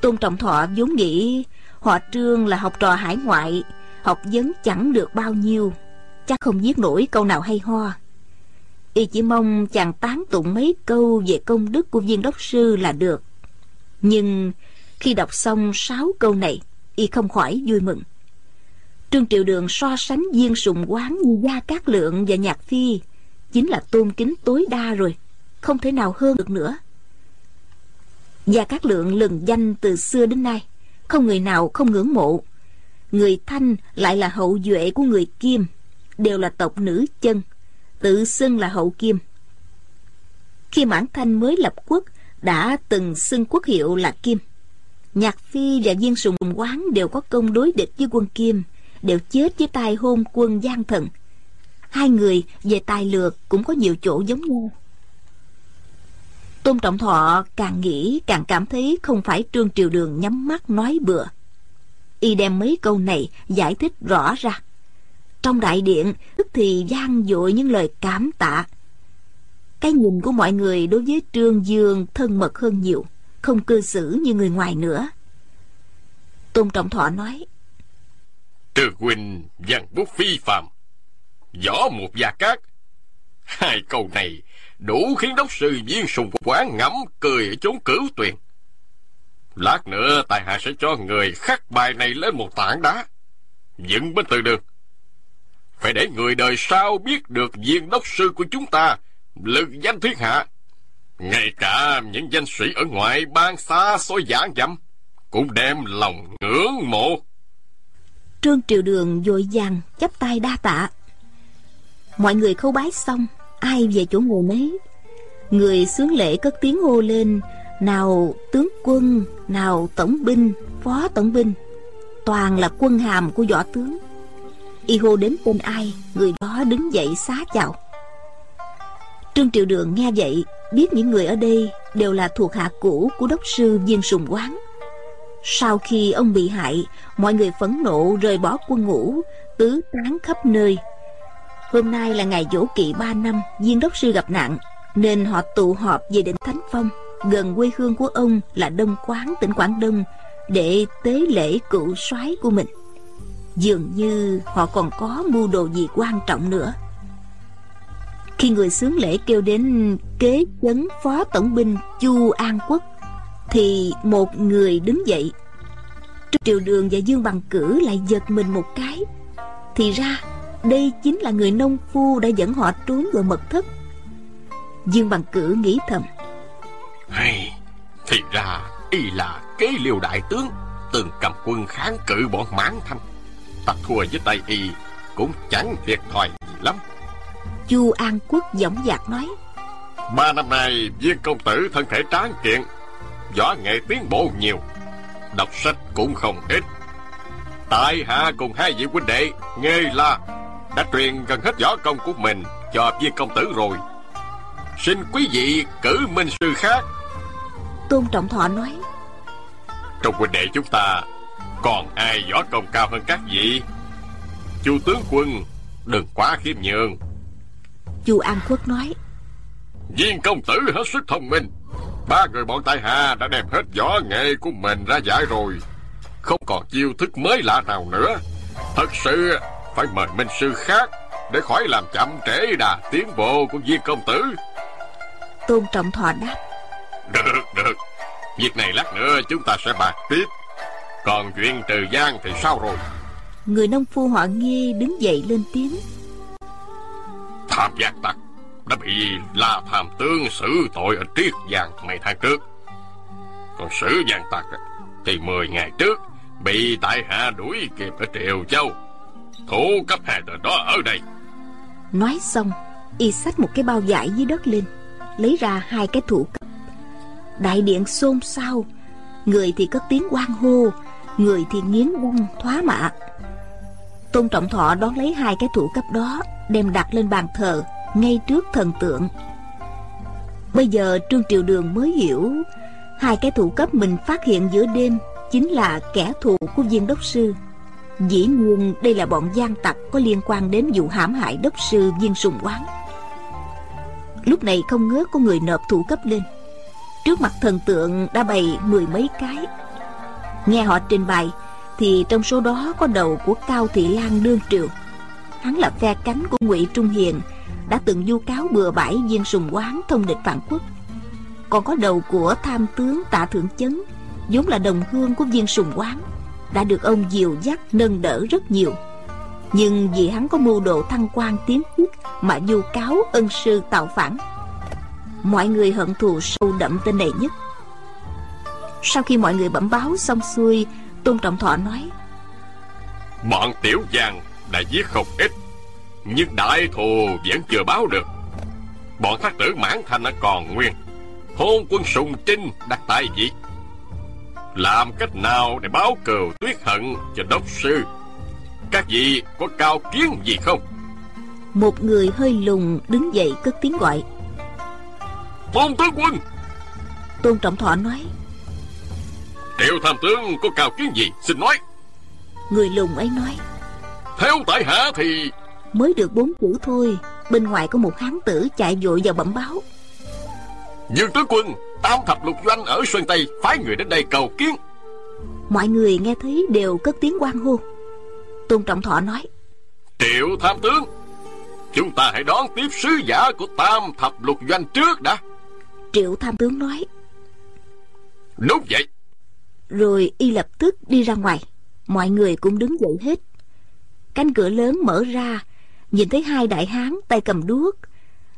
Tôn Trọng Thọ vốn nghĩ Họ trương là học trò hải ngoại, Học vấn chẳng được bao nhiêu, Chắc không viết nổi câu nào hay ho. Y chỉ mong chàng tán tụng mấy câu về công đức của viên đốc sư là được. Nhưng khi đọc xong sáu câu này, Y không khỏi vui mừng. Trương Triệu Đường so sánh viên sùng quán như Gia Cát Lượng và Nhạc Phi, Chính là tôn kính tối đa rồi. Không thể nào hơn được nữa Gia Cát Lượng lừng danh từ xưa đến nay Không người nào không ngưỡng mộ Người Thanh lại là hậu duệ của người Kim Đều là tộc nữ chân Tự xưng là hậu Kim Khi Mãn Thanh mới lập quốc Đã từng xưng quốc hiệu là Kim Nhạc Phi và Viên Sùng Quán đều có công đối địch với quân Kim, đều chết với tay hôn quân Giang Thần. Hai người về tài lược cũng có nhiều chỗ giống nhau. Tôn Trọng Thọ càng nghĩ càng cảm thấy không phải Trương Triều Đường nhắm mắt nói bừa. Y đem mấy câu này giải thích rõ ra. Trong đại điện, tức thì gian dội những lời cảm tạ. Cái nhìn của mọi người đối với Trương Dương thân mật hơn nhiều không cư xử như người ngoài nữa tôn trọng thọ nói Trương huynh văn bút phi phạm võ một gia cát hai câu này đủ khiến đốc sư viên sùng quán ngẫm cười ở chốn cửu tuyền. Lát nữa tài hạ sẽ cho người khắc bài này lên một tảng đá, dựng bên từ đường. Phải để người đời sau biết được viên đốc sư của chúng ta lực danh thiên hạ. Ngay cả những danh sĩ ở ngoại bang xa xôi giảng dặm Cũng đem lòng ngưỡng mộ. Trương Triều Đường vội vàng chắp tay đa tạ. Mọi người khâu bái xong Ai về chỗ ngồi nấy. Người sướng lễ cất tiếng hô lên, Nào tướng quân, Nào tổng binh, Phó tổng binh, Toàn là quân hàm của võ tướng. Y hô đến tên ai, Người đó đứng dậy xá chào. Trương Triệu Đường nghe vậy, biết những người ở đây đều là thuộc hạ cũ của đốc sư viên sùng quán. Sau khi ông bị hại, mọi người phẫn nộ rời bỏ quân ngũ, tứ tán khắp nơi hôm nay là ngày dỗ kỵ ba năm, viên đốc sư gặp nạn, nên họ tụ họp về đỉnh thánh phong, gần quê hương của ông là đông quán, tỉnh quảng đông, để tế lễ cựu soái của mình. Dường như họ còn có mưu đồ gì quan trọng nữa. Khi người sướng lễ kêu đến kế chấn phó tổng binh chu an quốc, thì một người đứng dậy. Triều đường và dương bằng cử lại giật mình một cái, thì ra đây chính là người nông phu đã dẫn họ trốn vào mật thất. Dương bằng cử nghĩ thầm. Hay thì ra y là kế liêu đại tướng từng cầm quân kháng cự bọn mãn thanh. Ta thua với tay y cũng chẳng thiệt thòi gì lắm. Chu an quốc dõng dạc nói. Ba năm nay viên công tử thân thể tráng kiện võ nghệ tiến bộ nhiều đọc sách cũng không ít. Tại hạ cùng hai vị huynh đệ nghề là đã truyền gần hết võ công của mình cho viên công tử rồi. Xin quý vị cử minh sư khác. Tôn Trọng Thọ nói Trong huynh đệ chúng ta Còn ai võ công cao hơn các vị? Chu tướng quân Đừng quá khiêm nhường. Chu An Khuất nói Viên công tử hết sức thông minh. Ba người bọn tại hạ đã đem hết võ nghệ của mình ra giải rồi. Không còn chiêu thức mới lạ nào nữa. Thật sự phải mời minh sư khác Để khỏi làm chậm trễ đà tiến bộ của viên công tử. Tôn Trọng Thọ đáp. Được, được Việc này lát nữa chúng ta sẽ bàn tiếp. Còn chuyện trừ gian thì sao rồi? Người nông phu họ nghe đứng dậy lên tiếng. Tham giác tặc Đã bị La Tham Tướng xử tội ở Triết Giang mấy tháng trước. Còn xử giang tặc Thì 10 ngày trước Bị tại hạ đuổi kịp ở Triều Châu Thủ cấp hai tờ đó, ở đây. Nói xong, Y xách một cái bao vải dưới đất lên, Lấy ra hai cái thủ cấp. Đại điện xôn xao, Người thì cất tiếng quan hô, Người thì nghiến buông thoá mạ. Tôn Trọng Thọ đón lấy hai cái thủ cấp đó, Đem đặt lên bàn thờ, Ngay trước thần tượng. Bây giờ Trương Triều Đường mới hiểu, Hai cái thủ cấp mình phát hiện giữa đêm Chính là kẻ thù của viên đốc sư. Dĩ nguồn đây là bọn gian tặc Có liên quan đến vụ hãm hại đốc sư viên sùng quán. Lúc này không ngớ có người nộp thủ cấp lên. Trước mặt thần tượng đã bày mười mấy cái. Nghe họ trình bày, Thì trong số đó có đầu của Cao Thị Lan Đương Triều. Hắn là phe cánh của ngụy Trung Hiền, Đã từng du cáo bừa bãi viên sùng quán thông địch phản quốc. Còn có đầu của tham tướng Tạ Thượng Chấn, vốn là đồng hương của viên sùng quán đã được ông dìu dắt nâng đỡ rất nhiều. Nhưng vì hắn có mưu đồ thăng quan tiến chức mà vu cáo ân sư tạo phản, mọi người hận thù sâu đậm tên này nhất. Sau khi mọi người bẩm báo xong xuôi, tôn trọng thọ nói, Bọn tiểu giang đã giết không ít, Nhưng đại thù vẫn chưa báo được. Bọn thác tử mãn thành đã còn nguyên Hôn quân sùng trinh đặt tại vị làm cách nào để báo cừu tuyết hận cho đốc sư? Các vị có cao kiến gì không? Một người hơi lùng đứng dậy cất tiếng gọi. Tôn tướng quân! Tôn Trọng Thọ nói. Triệu tham tướng có cao kiến gì? Xin nói! Người lùng ấy nói. Theo tại hạ thì Mới được bốn chữ thôi Bên ngoài có một hán tử chạy vội vào bẩm báo. Dương tướng quân Tam thập lục doanh ở Sơn Tây Phái người đến đây cầu kiến. Mọi người nghe thấy đều cất tiếng quan hô. Tôn Trọng Thọ nói Triệu tham tướng Chúng ta hãy đón tiếp sứ giả của Tam thập lục doanh trước đã. Triệu tham tướng nói Đúng vậy Rồi y lập tức đi ra ngoài. Mọi người cũng đứng dậy hết. Cánh cửa lớn mở ra Nhìn thấy hai đại hán tay cầm đuốc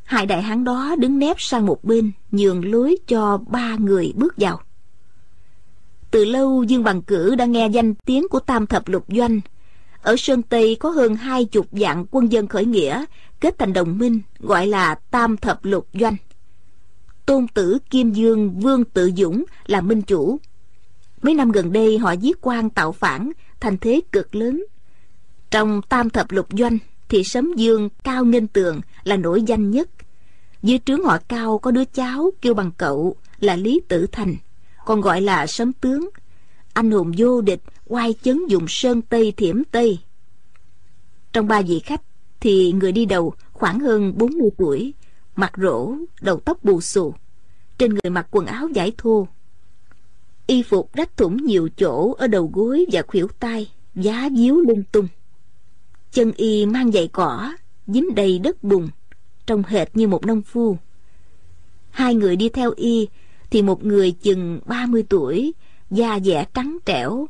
hai đại hán đó đứng nép sang một bên, nhường lối cho ba người bước vào. Từ lâu, dương bằng cử đã nghe danh tiếng của tam thập lục doanh. Ở sơn tây có hơn hai chục vạn quân dân khởi nghĩa, kết thành đồng minh, gọi là tam thập lục doanh. Tôn tử kim dương vương tự dũng là minh chủ. Mấy năm gần đây, họ giết quan tạo phản, thành thế cực lớn. Trong tam thập lục doanh thì sấm dương cao nghênh tường là nổi danh nhất. Dưới trướng họ cao có đứa cháu kêu bằng cậu là lý tử thành, còn gọi là sấm tướng. Anh hùng vô địch quay chấn dùng sơn tây, thiểm tây. Trong ba vị khách thì người đi đầu khoảng hơn 40 tuổi mặt rỗ đầu tóc bù xù, trên người mặc quần áo giải thô. Y phục rách thủng nhiều chỗ ở đầu gối và khuỷu tay, giá díu lung tung chân y mang giày cỏ, dính đầy đất bùn, trông hệt như một nông phu. Hai người đi theo y thì một người chừng 30 tuổi, da dẻ trắng trẻo.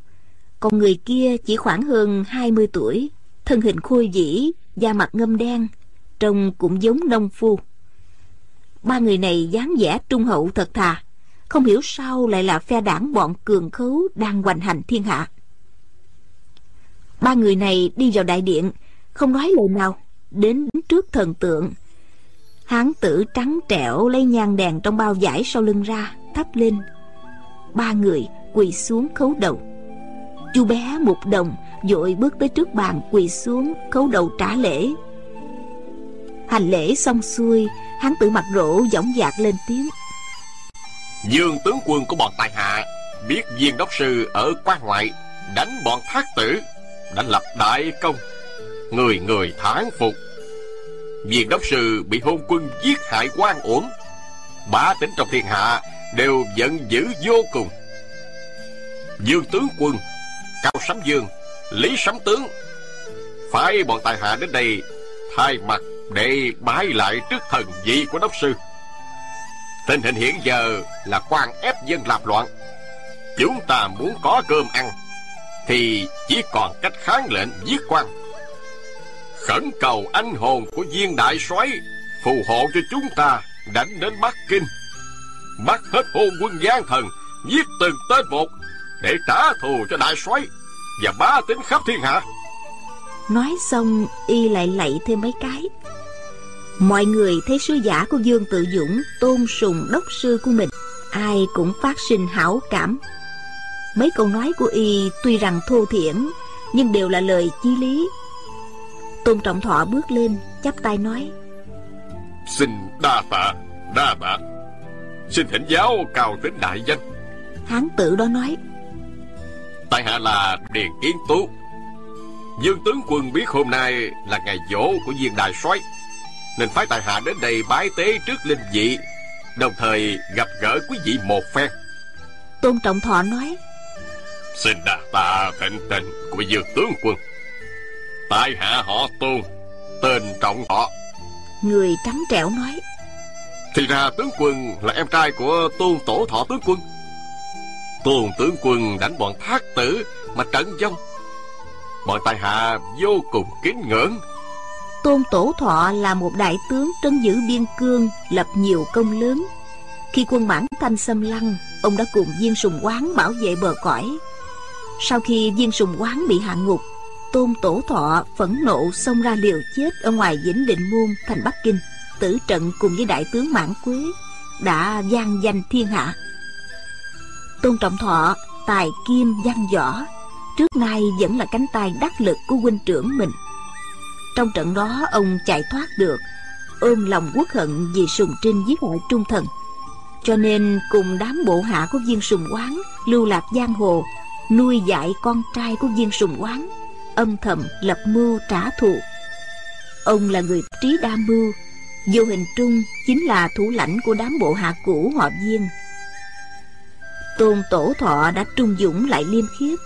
Còn người kia chỉ khoảng hơn 20 tuổi, thân hình khôi dĩ, da mặt ngâm đen, trông cũng giống nông phu. Ba người này dáng vẻ trung hậu thật thà, không hiểu sao lại là phe đảng bọn cường khấu đang hoành hành thiên hạ ba người này đi vào đại điện, không nói lời nào, đến trước thần tượng. Hán tử trắng trẻo lấy nhang đèn trong bao vải sau lưng ra, thắp lên. Ba người quỳ xuống khấu đầu. Chú bé một đồng vội bước tới trước bàn quỳ xuống khấu đầu trả lễ. Hành lễ xong xuôi, hán tử mặt rỗ dõng dạc lên tiếng. Dương tướng quân của bọn tài hạ, Biết viên đốc sư ở quan ngoại Đánh bọn thác tử. Đã lập đại công. Người người thán phục. Viên đốc sư bị hôn quân giết hại quan ổn, Bá tính trong thiên hạ Đều giận dữ vô cùng. Dương tướng quân Cao sấm Dương Lý sấm Tướng Phải bọn tài hạ đến đây Thay mặt để bái lại trước thần vị của đốc sư. Tình hình hiện giờ là quan ép dân làm loạn. Chúng ta muốn có cơm ăn. Thì chỉ còn cách kháng lệnh giết quan Khẩn cầu anh hồn của viên đại soái Phù hộ cho chúng ta đánh đến Bắc Kinh. Bắt hết hôn quân gian thần, Giết từng tên một Để trả thù cho đại soái Và bá tính khắp thiên hạ. Nói xong, y lại lạy thêm mấy cái. Mọi người thấy sứ giả của Dương Tự Dũng Tôn sùng đốc sư của mình, Ai cũng phát sinh hảo cảm. Mấy câu nói của y tuy rằng thô thiển Nhưng đều là lời chí lý. Tôn Trọng Thọ bước lên chắp tay nói Xin đa tạ Đa tạ. Xin thỉnh giáo cao tính đại danh. Hán tử đó nói Tại hạ là Điền Kiến Tú. Dương tướng quân biết hôm nay là ngày dỗ của viên đại soái Nên phái tại hạ đến đây bái tế trước linh vị Đồng thời gặp gỡ quý vị một phen. Tôn Trọng Thọ nói Xin đà tạ thịnh tình của dương tướng quân. Tại hạ họ tôn Tên Trọng Thọ Người trắng trẻo nói Thì ra tướng quân là em trai của tôn tổ thọ tướng quân. Tôn tướng quân đánh bọn thác tử Mà trận vong Bọn tài hạ vô cùng kính ngưỡng. Tôn Tổ Thọ là một đại tướng trấn giữ biên cương, lập nhiều công lớn. Khi quân mãn thanh xâm lăng, ông đã cùng viên sùng quán bảo vệ bờ cõi. Sau khi viên sùng quán bị hạ ngục, Tôn Tổ Thọ phẫn nộ xông ra liều chết ở ngoài Vĩnh Định Môn, thành Bắc Kinh, tử trận cùng với đại tướng Mãn Quế, đã gian danh thiên hạ. Tôn Trọng Thọ tài kim văn võ, trước nay vẫn là cánh tay đắc lực của huynh trưởng mình. Trong trận đó ông chạy thoát được Ôm lòng quốc hận vì sùng trinh giết hại trung thần Cho nên cùng đám bộ hạ của viên sùng quán Lưu lạc giang hồ Nuôi dạy con trai của viên sùng quán, Âm thầm lập mưu trả thù. Ông là người trí đa mưu, Vô hình trung chính là thủ lãnh của đám bộ hạ cũ họ viên. Tôn Tổ Thọ đã trung dũng lại liêm khiết,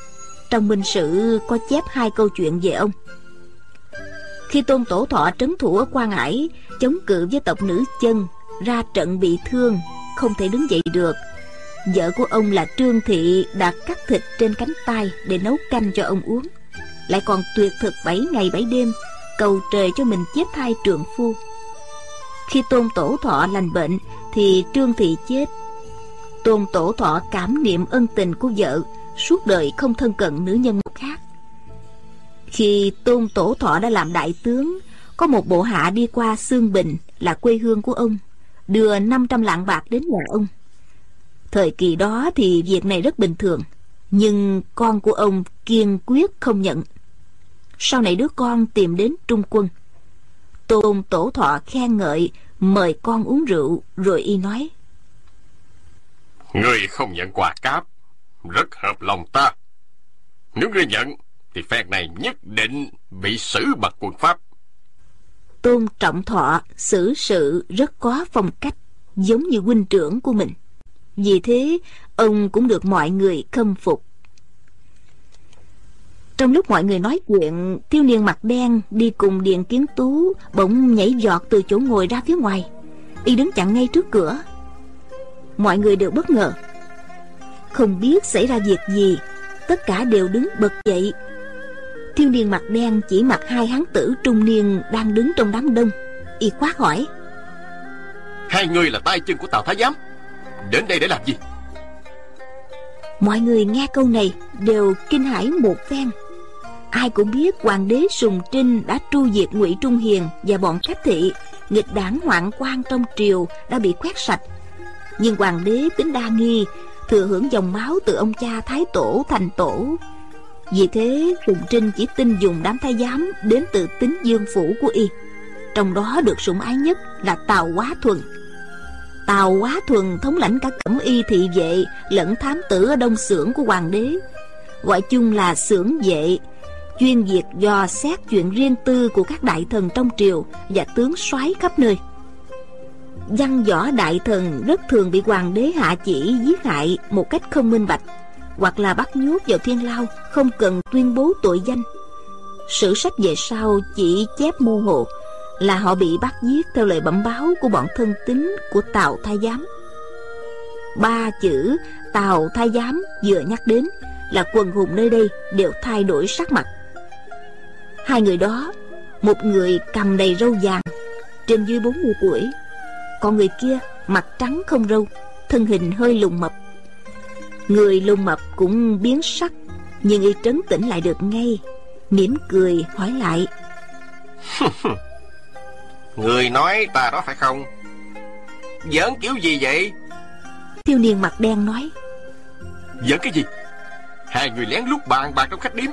Trong minh sử có chép hai câu chuyện về ông. Khi tôn tổ thọ trấn thủ ở quan ải, chống cự với tộc nữ chân, ra trận bị thương, không thể đứng dậy được vợ của ông là trương thị đã cắt thịt trên cánh tay để nấu canh cho ông uống. Lại còn tuyệt thực bảy ngày bảy đêm, cầu trời cho mình chết thai trượng phu. Khi tôn tổ thọ lành bệnh, thì trương thị chết. Tôn tổ thọ cảm niệm ân tình của vợ, suốt đời không thân cận nữ nhân khác. Khi Tôn Tổ Thọ đã làm đại tướng, Có một bộ hạ đi qua Sương Bình, Là quê hương của ông, Đưa 500 lạng bạc đến nhà ông. Thời kỳ đó thì việc này rất bình thường Nhưng con của ông kiên quyết không nhận. Sau này đứa con tìm đến trung quân Tôn Tổ Thọ khen ngợi Mời con uống rượu Rồi y nói. Ngươi không nhận quà cáp Rất hợp lòng ta. Nếu ngươi nhận thì phe này nhất định bị xử bằng quân pháp. Tôn trọng thọ xử sự rất có phong cách giống như huynh trưởng của mình vì thế, ông cũng được mọi người khâm phục. Trong lúc mọi người nói chuyện, thiếu niên mặt đen đi cùng điện kiến tú bỗng nhảy giọt từ chỗ ngồi ra phía ngoài. Y đứng chặn ngay trước cửa. Mọi người đều bất ngờ. Không biết xảy ra việc gì, tất cả đều đứng bật dậy. Thiếu niên mặt đen chỉ mặc hai hán tử trung niên đang đứng trong đám đông. Y quát hỏi. Hai người là tay chân của tào thái giám đến đây để làm gì? Mọi người nghe câu này đều kinh hãi một phen. Ai cũng biết hoàng đế sùng trinh đã tru diệt ngụy trung hiền và bọn khách thị. Nghịch đảng hoạn quan trong triều đã bị quét sạch. Nhưng hoàng đế tính đa nghi, thừa hưởng dòng máu từ ông cha thái tổ thành tổ. Vì thế, Sùng Trinh chỉ tin dùng đám thái giám Đến từ tính dương phủ của y. Trong đó được sủng ái nhất là Tào Quá Thuần. Tào Quá Thuần thống lãnh cả cẩm y thị vệ Lẫn thám tử ở đông xưởng của hoàng đế. Gọi chung là xưởng vệ. Chuyên việc do xét chuyện riêng tư của các đại thần trong triều Và tướng soái khắp nơi. Văn võ đại thần rất thường bị hoàng đế hạ chỉ giết hại một cách không minh bạch, Hoặc là bắt nhốt vào thiên lao, Không cần tuyên bố tội danh. Sử sách về sau chỉ chép mô hồ là họ bị bắt giết theo lời bẩm báo của bọn thân tín của Tào Thái Giám. Ba chữ Tào Thái Giám vừa nhắc đến Là quần hùng nơi đây đều thay đổi sắc mặt. Hai người đó, Một người cầm đầy râu vàng, Trên dưới 40 tuổi, Còn người kia mặt trắng không râu, Thân hình hơi lùng mập. Người lùng mập cũng biến sắc, Nhưng y trấn tĩnh lại được ngay, mỉm cười hỏi lại. Người nói ta đó phải không? Giỡn kiểu gì vậy? Thiếu niên mặt đen nói. Giỡn cái gì? Hai người lén lút bàn bạc trong khách điếm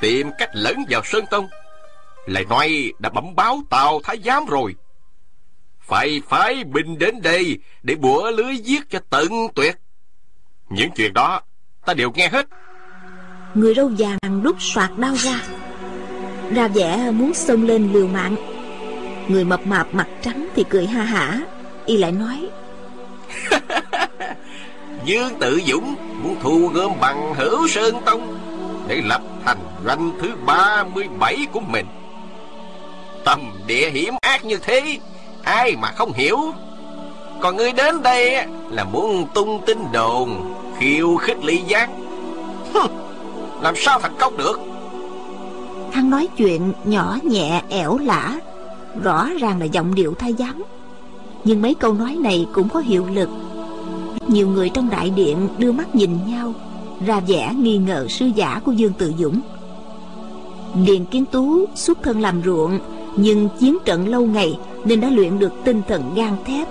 Tìm cách lẫn vào Sơn Tông. Lại nói đã bẩm báo Tào Thái Giám rồi. Phải phái binh đến đây Để bủa lưới giết cho tận tuyệt. Những chuyện đó Ta đều nghe hết. Người râu vàng rút soạt đao ra Ra vẻ muốn xông lên liều mạng Người mập mạp mặt trắng thì cười ha hả. Y lại nói Dương Tự Dũng muốn thu gom bằng hữu Sơn Tông Để lập thành doanh thứ 37 của mình. Tầm địa hiểm ác như thế Ai mà không hiểu. Còn ngươi đến đây là muốn tung tin đồn Khiêu khích ly giác Làm sao thành công được? Hắn nói chuyện nhỏ nhẹ ẻo lả Rõ ràng là giọng điệu thay giám Nhưng mấy câu nói này cũng có hiệu lực. Nhiều người trong đại điện đưa mắt nhìn nhau, Ra vẻ nghi ngờ sư giả của Dương Tự Dũng. Điền Kiến Tú xuất thân làm ruộng, Nhưng chiến trận lâu ngày Nên đã luyện được tinh thần gan thép.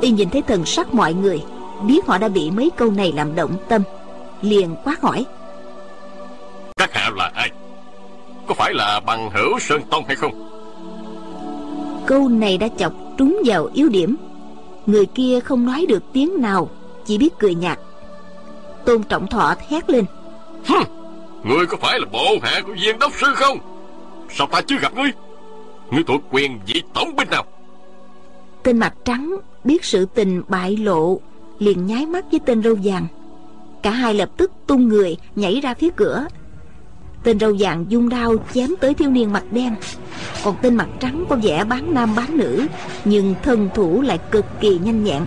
Y nhìn thấy thần sắc mọi người, Biết họ đã bị mấy câu này làm động tâm, Liền quát hỏi. Các hạ là ai? Có phải là bằng hữu Sơn Tông hay không? Câu này đã chọc trúng vào yếu điểm. Người kia không nói được tiếng nào Chỉ biết cười nhạt. Tôn Trọng Thọ hét lên. Hừm, Ngươi có phải là bộ hạ của viên đốc sư không? Sao ta chưa gặp ngươi? Ngươi thuộc quyền vị tổng binh nào? Tên mặt trắng biết sự tình bại lộ Liền nháy mắt với tên râu vàng. Cả hai lập tức tung người Nhảy ra phía cửa Tên râu vàng dung đao chém tới thiếu niên mặt đen. Còn tên mặt trắng có vẻ bán nam bán nữ, Nhưng thân thủ lại cực kỳ nhanh nhẹn.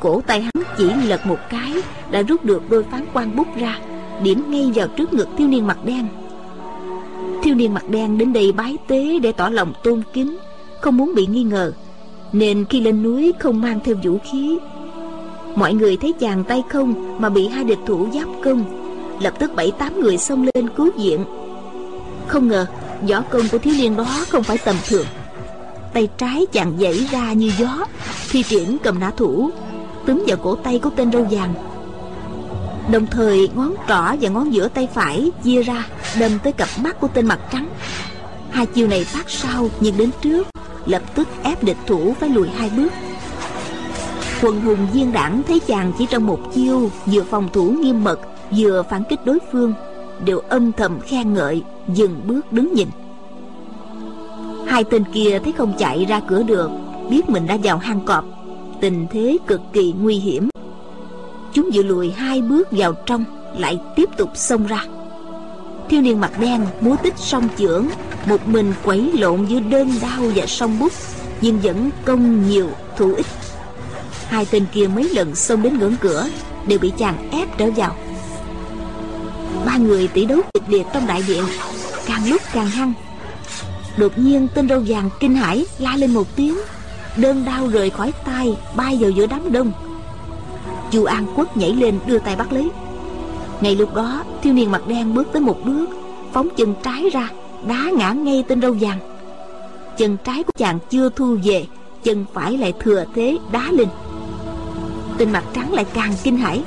Cổ tay hắn chỉ lật một cái, Đã rút được đôi phán quan bút ra, Điểm ngay vào trước ngực thiếu niên mặt đen. Thiếu niên mặt đen đến đây bái tế để tỏ lòng tôn kính, Không muốn bị nghi ngờ, Nên khi lên núi không mang theo vũ khí. Mọi người thấy chàng tay không Mà bị hai địch thủ giáp công Lập tức bảy tám người xông lên cứu viện. Không ngờ, Võ công của thiếu niên đó không phải tầm thường. Tay trái chàng dãy ra như gió, Thi triển cầm nã thủ, Túm vào cổ tay của tên râu vàng. Đồng thời, ngón trỏ và ngón giữa tay phải chia ra, Đâm tới cặp mắt của tên mặt trắng. Hai chiêu này phát sau, nhưng đến trước, Lập tức ép địch thủ phải lùi hai bước. Quần hùng viên đảng thấy chàng chỉ trong một chiêu, Vừa phòng thủ nghiêm mật Vừa phản kích đối phương, Đều âm thầm khen ngợi, Dừng bước đứng nhìn. Hai tên kia thấy không chạy ra cửa được, Biết mình đã vào hang cọp, Tình thế cực kỳ nguy hiểm. Chúng vừa lùi hai bước vào trong, Lại tiếp tục xông ra. Thiếu niên mặt đen múa tích song chưởng, Một mình quẩy lộn giữa đơn đao và song bút, Nhưng vẫn công nhiều, thủ ít. Hai tên kia mấy lần xông đến ngưỡng cửa, Đều bị chàng ép trở vào người tỷ đấu kịch liệt trong đại điện Càng lúc càng hăng. Đột nhiên tên râu vàng kinh hãi la lên một tiếng. Đơn đao rời khỏi tay, Bay vào giữa đám đông. Chu An Quốc nhảy lên đưa tay bắt lấy. Ngay lúc đó, Thiếu niên mặt đen bước tới một bước, Phóng chân trái ra, Đá ngã ngay tên râu vàng. Chân trái của chàng chưa thu về, Chân phải lại thừa thế đá lên. Tên mặt trắng lại càng kinh hãi.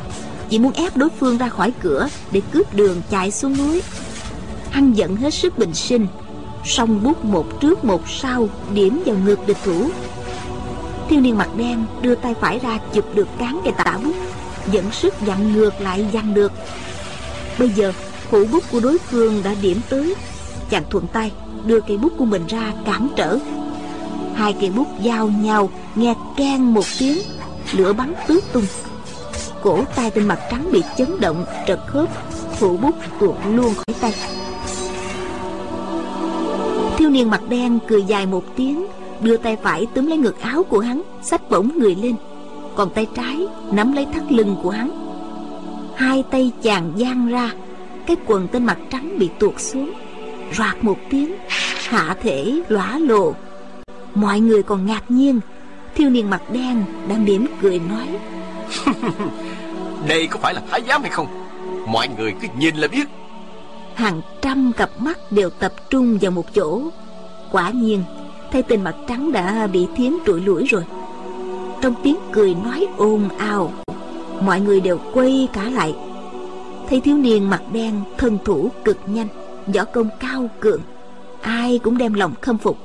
Chỉ muốn ép đối phương ra khỏi cửa Để cướp đường chạy xuống núi. Hăng giận hết sức bình sinh, song bút một trước một sau điểm vào ngực địch thủ. Thiếu niên mặt đen đưa tay phải ra chụp được cán cây tả bút dẫn sức dặn ngược lại dặn được. Bây giờ hữu bút của đối phương đã điểm tới. Chàng thuận tay đưa cây bút của mình ra cản trở. Hai cây bút giao nhau, nghe keng một tiếng, lửa bắn tứ tung cổ tay tên mặt trắng bị chấn động, trật khớp thủ bút tuột luôn khỏi tay. Thiếu niên mặt đen cười dài một tiếng, đưa tay phải túm lấy ngực áo của hắn, xách bổng người lên. Còn tay trái nắm lấy thắt lưng của hắn. Hai tay chàng giang ra, cái quần tên mặt trắng bị tuột xuống. Roạt một tiếng, hạ thể lõa lộ. Mọi người còn ngạc nhiên, thiếu niên mặt đen đang mỉm cười nói đây có phải là thái giám hay không? Mọi người cứ nhìn là biết. Hàng trăm cặp mắt đều tập trung vào một chỗ. Quả nhiên, thấy tên mặt trắng đã bị thiếm trụi lũi rồi. Trong tiếng cười nói ồn ào, mọi người đều quay cả lại. Thấy thiếu niên mặt đen, thân thủ cực nhanh, võ công cao cường, ai cũng đem lòng khâm phục.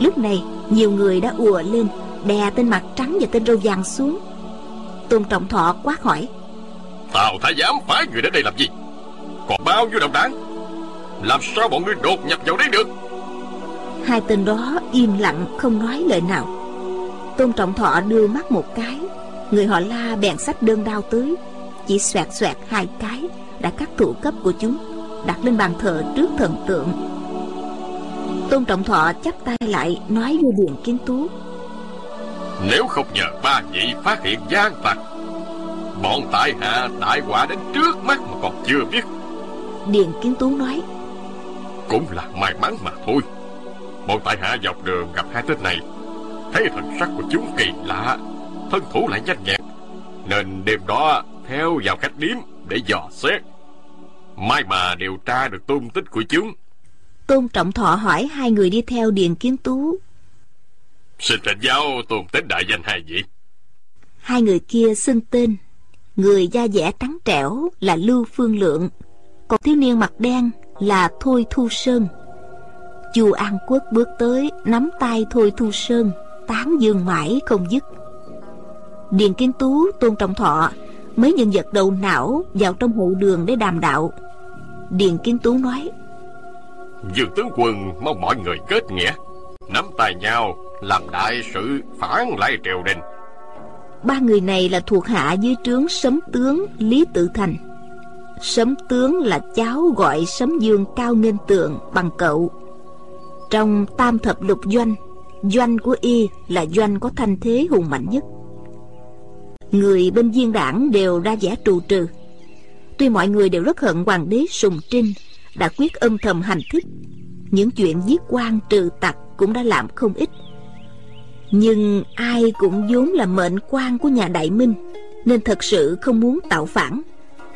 Lúc này, nhiều người đã ùa lên, đè tên mặt trắng và tên râu vàng xuống tôn trọng thọ quát hỏi. Tào thái giám phái người đến đây làm gì? Còn bao nhiêu đồng đảng? Làm sao bọn ngươi đột nhập vào đây được? Hai tên đó im lặng không nói lời nào. Tôn trọng thọ đưa mắt một cái. Người họ la bèn sách đơn đao tới. Chỉ xoẹt xoẹt hai cái đã cắt thủ cấp của chúng đặt lên bàn thờ trước thần tượng. Tôn trọng thọ chắp tay lại nói với điền kiến tú nếu không nhờ ba vị phát hiện gian tặc bọn tại hạ đại họa đến trước mắt mà còn chưa biết. Điền kiến tú nói cũng là may mắn mà thôi. Bọn tại hạ dọc đường gặp hai tên này thấy thần sắc của chúng kỳ lạ thân thủ lại nhanh nhẹn nên đêm đó theo vào khách điếm để dò xét. Mai mà điều tra được tung tích của chúng. Tôn trọng thọ hỏi hai người đi theo điền kiến tú xin thỉnh giáo tôn tính đại danh hai vị. Hai người kia xưng tên. Người da dẻ trắng trẻo là lưu phương lượng. Còn thiếu niên mặt đen là thôi thu sơn. Chu an quốc bước tới nắm tay thôi thu sơn tán dương mãi không dứt. Điền kiến tú tôn trọng thọ mấy nhân vật đầu não vào trong hộ đường để đàm đạo. Điền kiến tú nói dương tướng quân mong mọi người kết nghĩa nắm tay nhau làm đại sự, phản lại triều đình. Ba người này là thuộc hạ dưới trướng sấm tướng lý tự thành. Sấm tướng là cháu gọi sấm dương cao nghênh tượng bằng cậu. Trong tam thập lục doanh doanh của y là doanh có thanh thế hùng mạnh nhất. Người bên viên đảng đều ra vẻ trù trừ. Tuy mọi người đều rất hận hoàng đế sùng trinh đã quyết âm thầm hành thích, những chuyện giết quan trừ tặc cũng đã làm không ít nhưng ai cũng vốn là mệnh quan của nhà đại minh, nên thật sự không muốn tạo phản.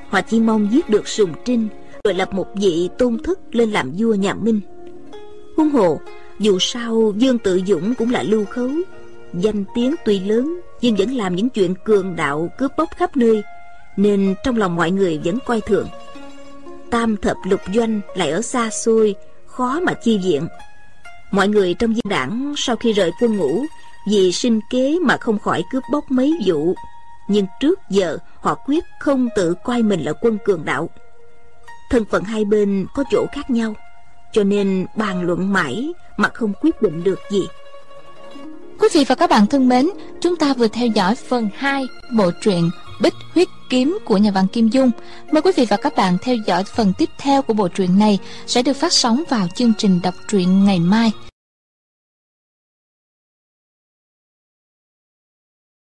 Họ chỉ mong giết được sùng trinh, rồi lập một vị tôn thức lên làm vua nhà minh. Huống hồ, dù sao dương tự dũng cũng là lưu khấu. Danh tiếng tuy lớn, nhưng vẫn làm những chuyện cường đạo cướp bóc khắp nơi, nên trong lòng mọi người vẫn coi thường. Tam thập lục doanh lại ở xa xôi, khó mà chi viện mọi người trong viên đảng sau khi rời quân ngũ vì sinh kế mà không khỏi cướp bóc mấy vụ nhưng trước giờ họ quyết không tự coi mình là quân cường đạo thân phận hai bên có chỗ khác nhau cho nên bàn luận mãi mà không quyết định được gì Quý vị và các bạn thân mến, chúng ta vừa theo dõi phần 2 bộ truyện Bích Huyết Kiếm của nhà văn Kim Dung. Mời quý vị và các bạn theo dõi phần tiếp theo của bộ truyện này sẽ được phát sóng vào chương trình đọc truyện ngày mai.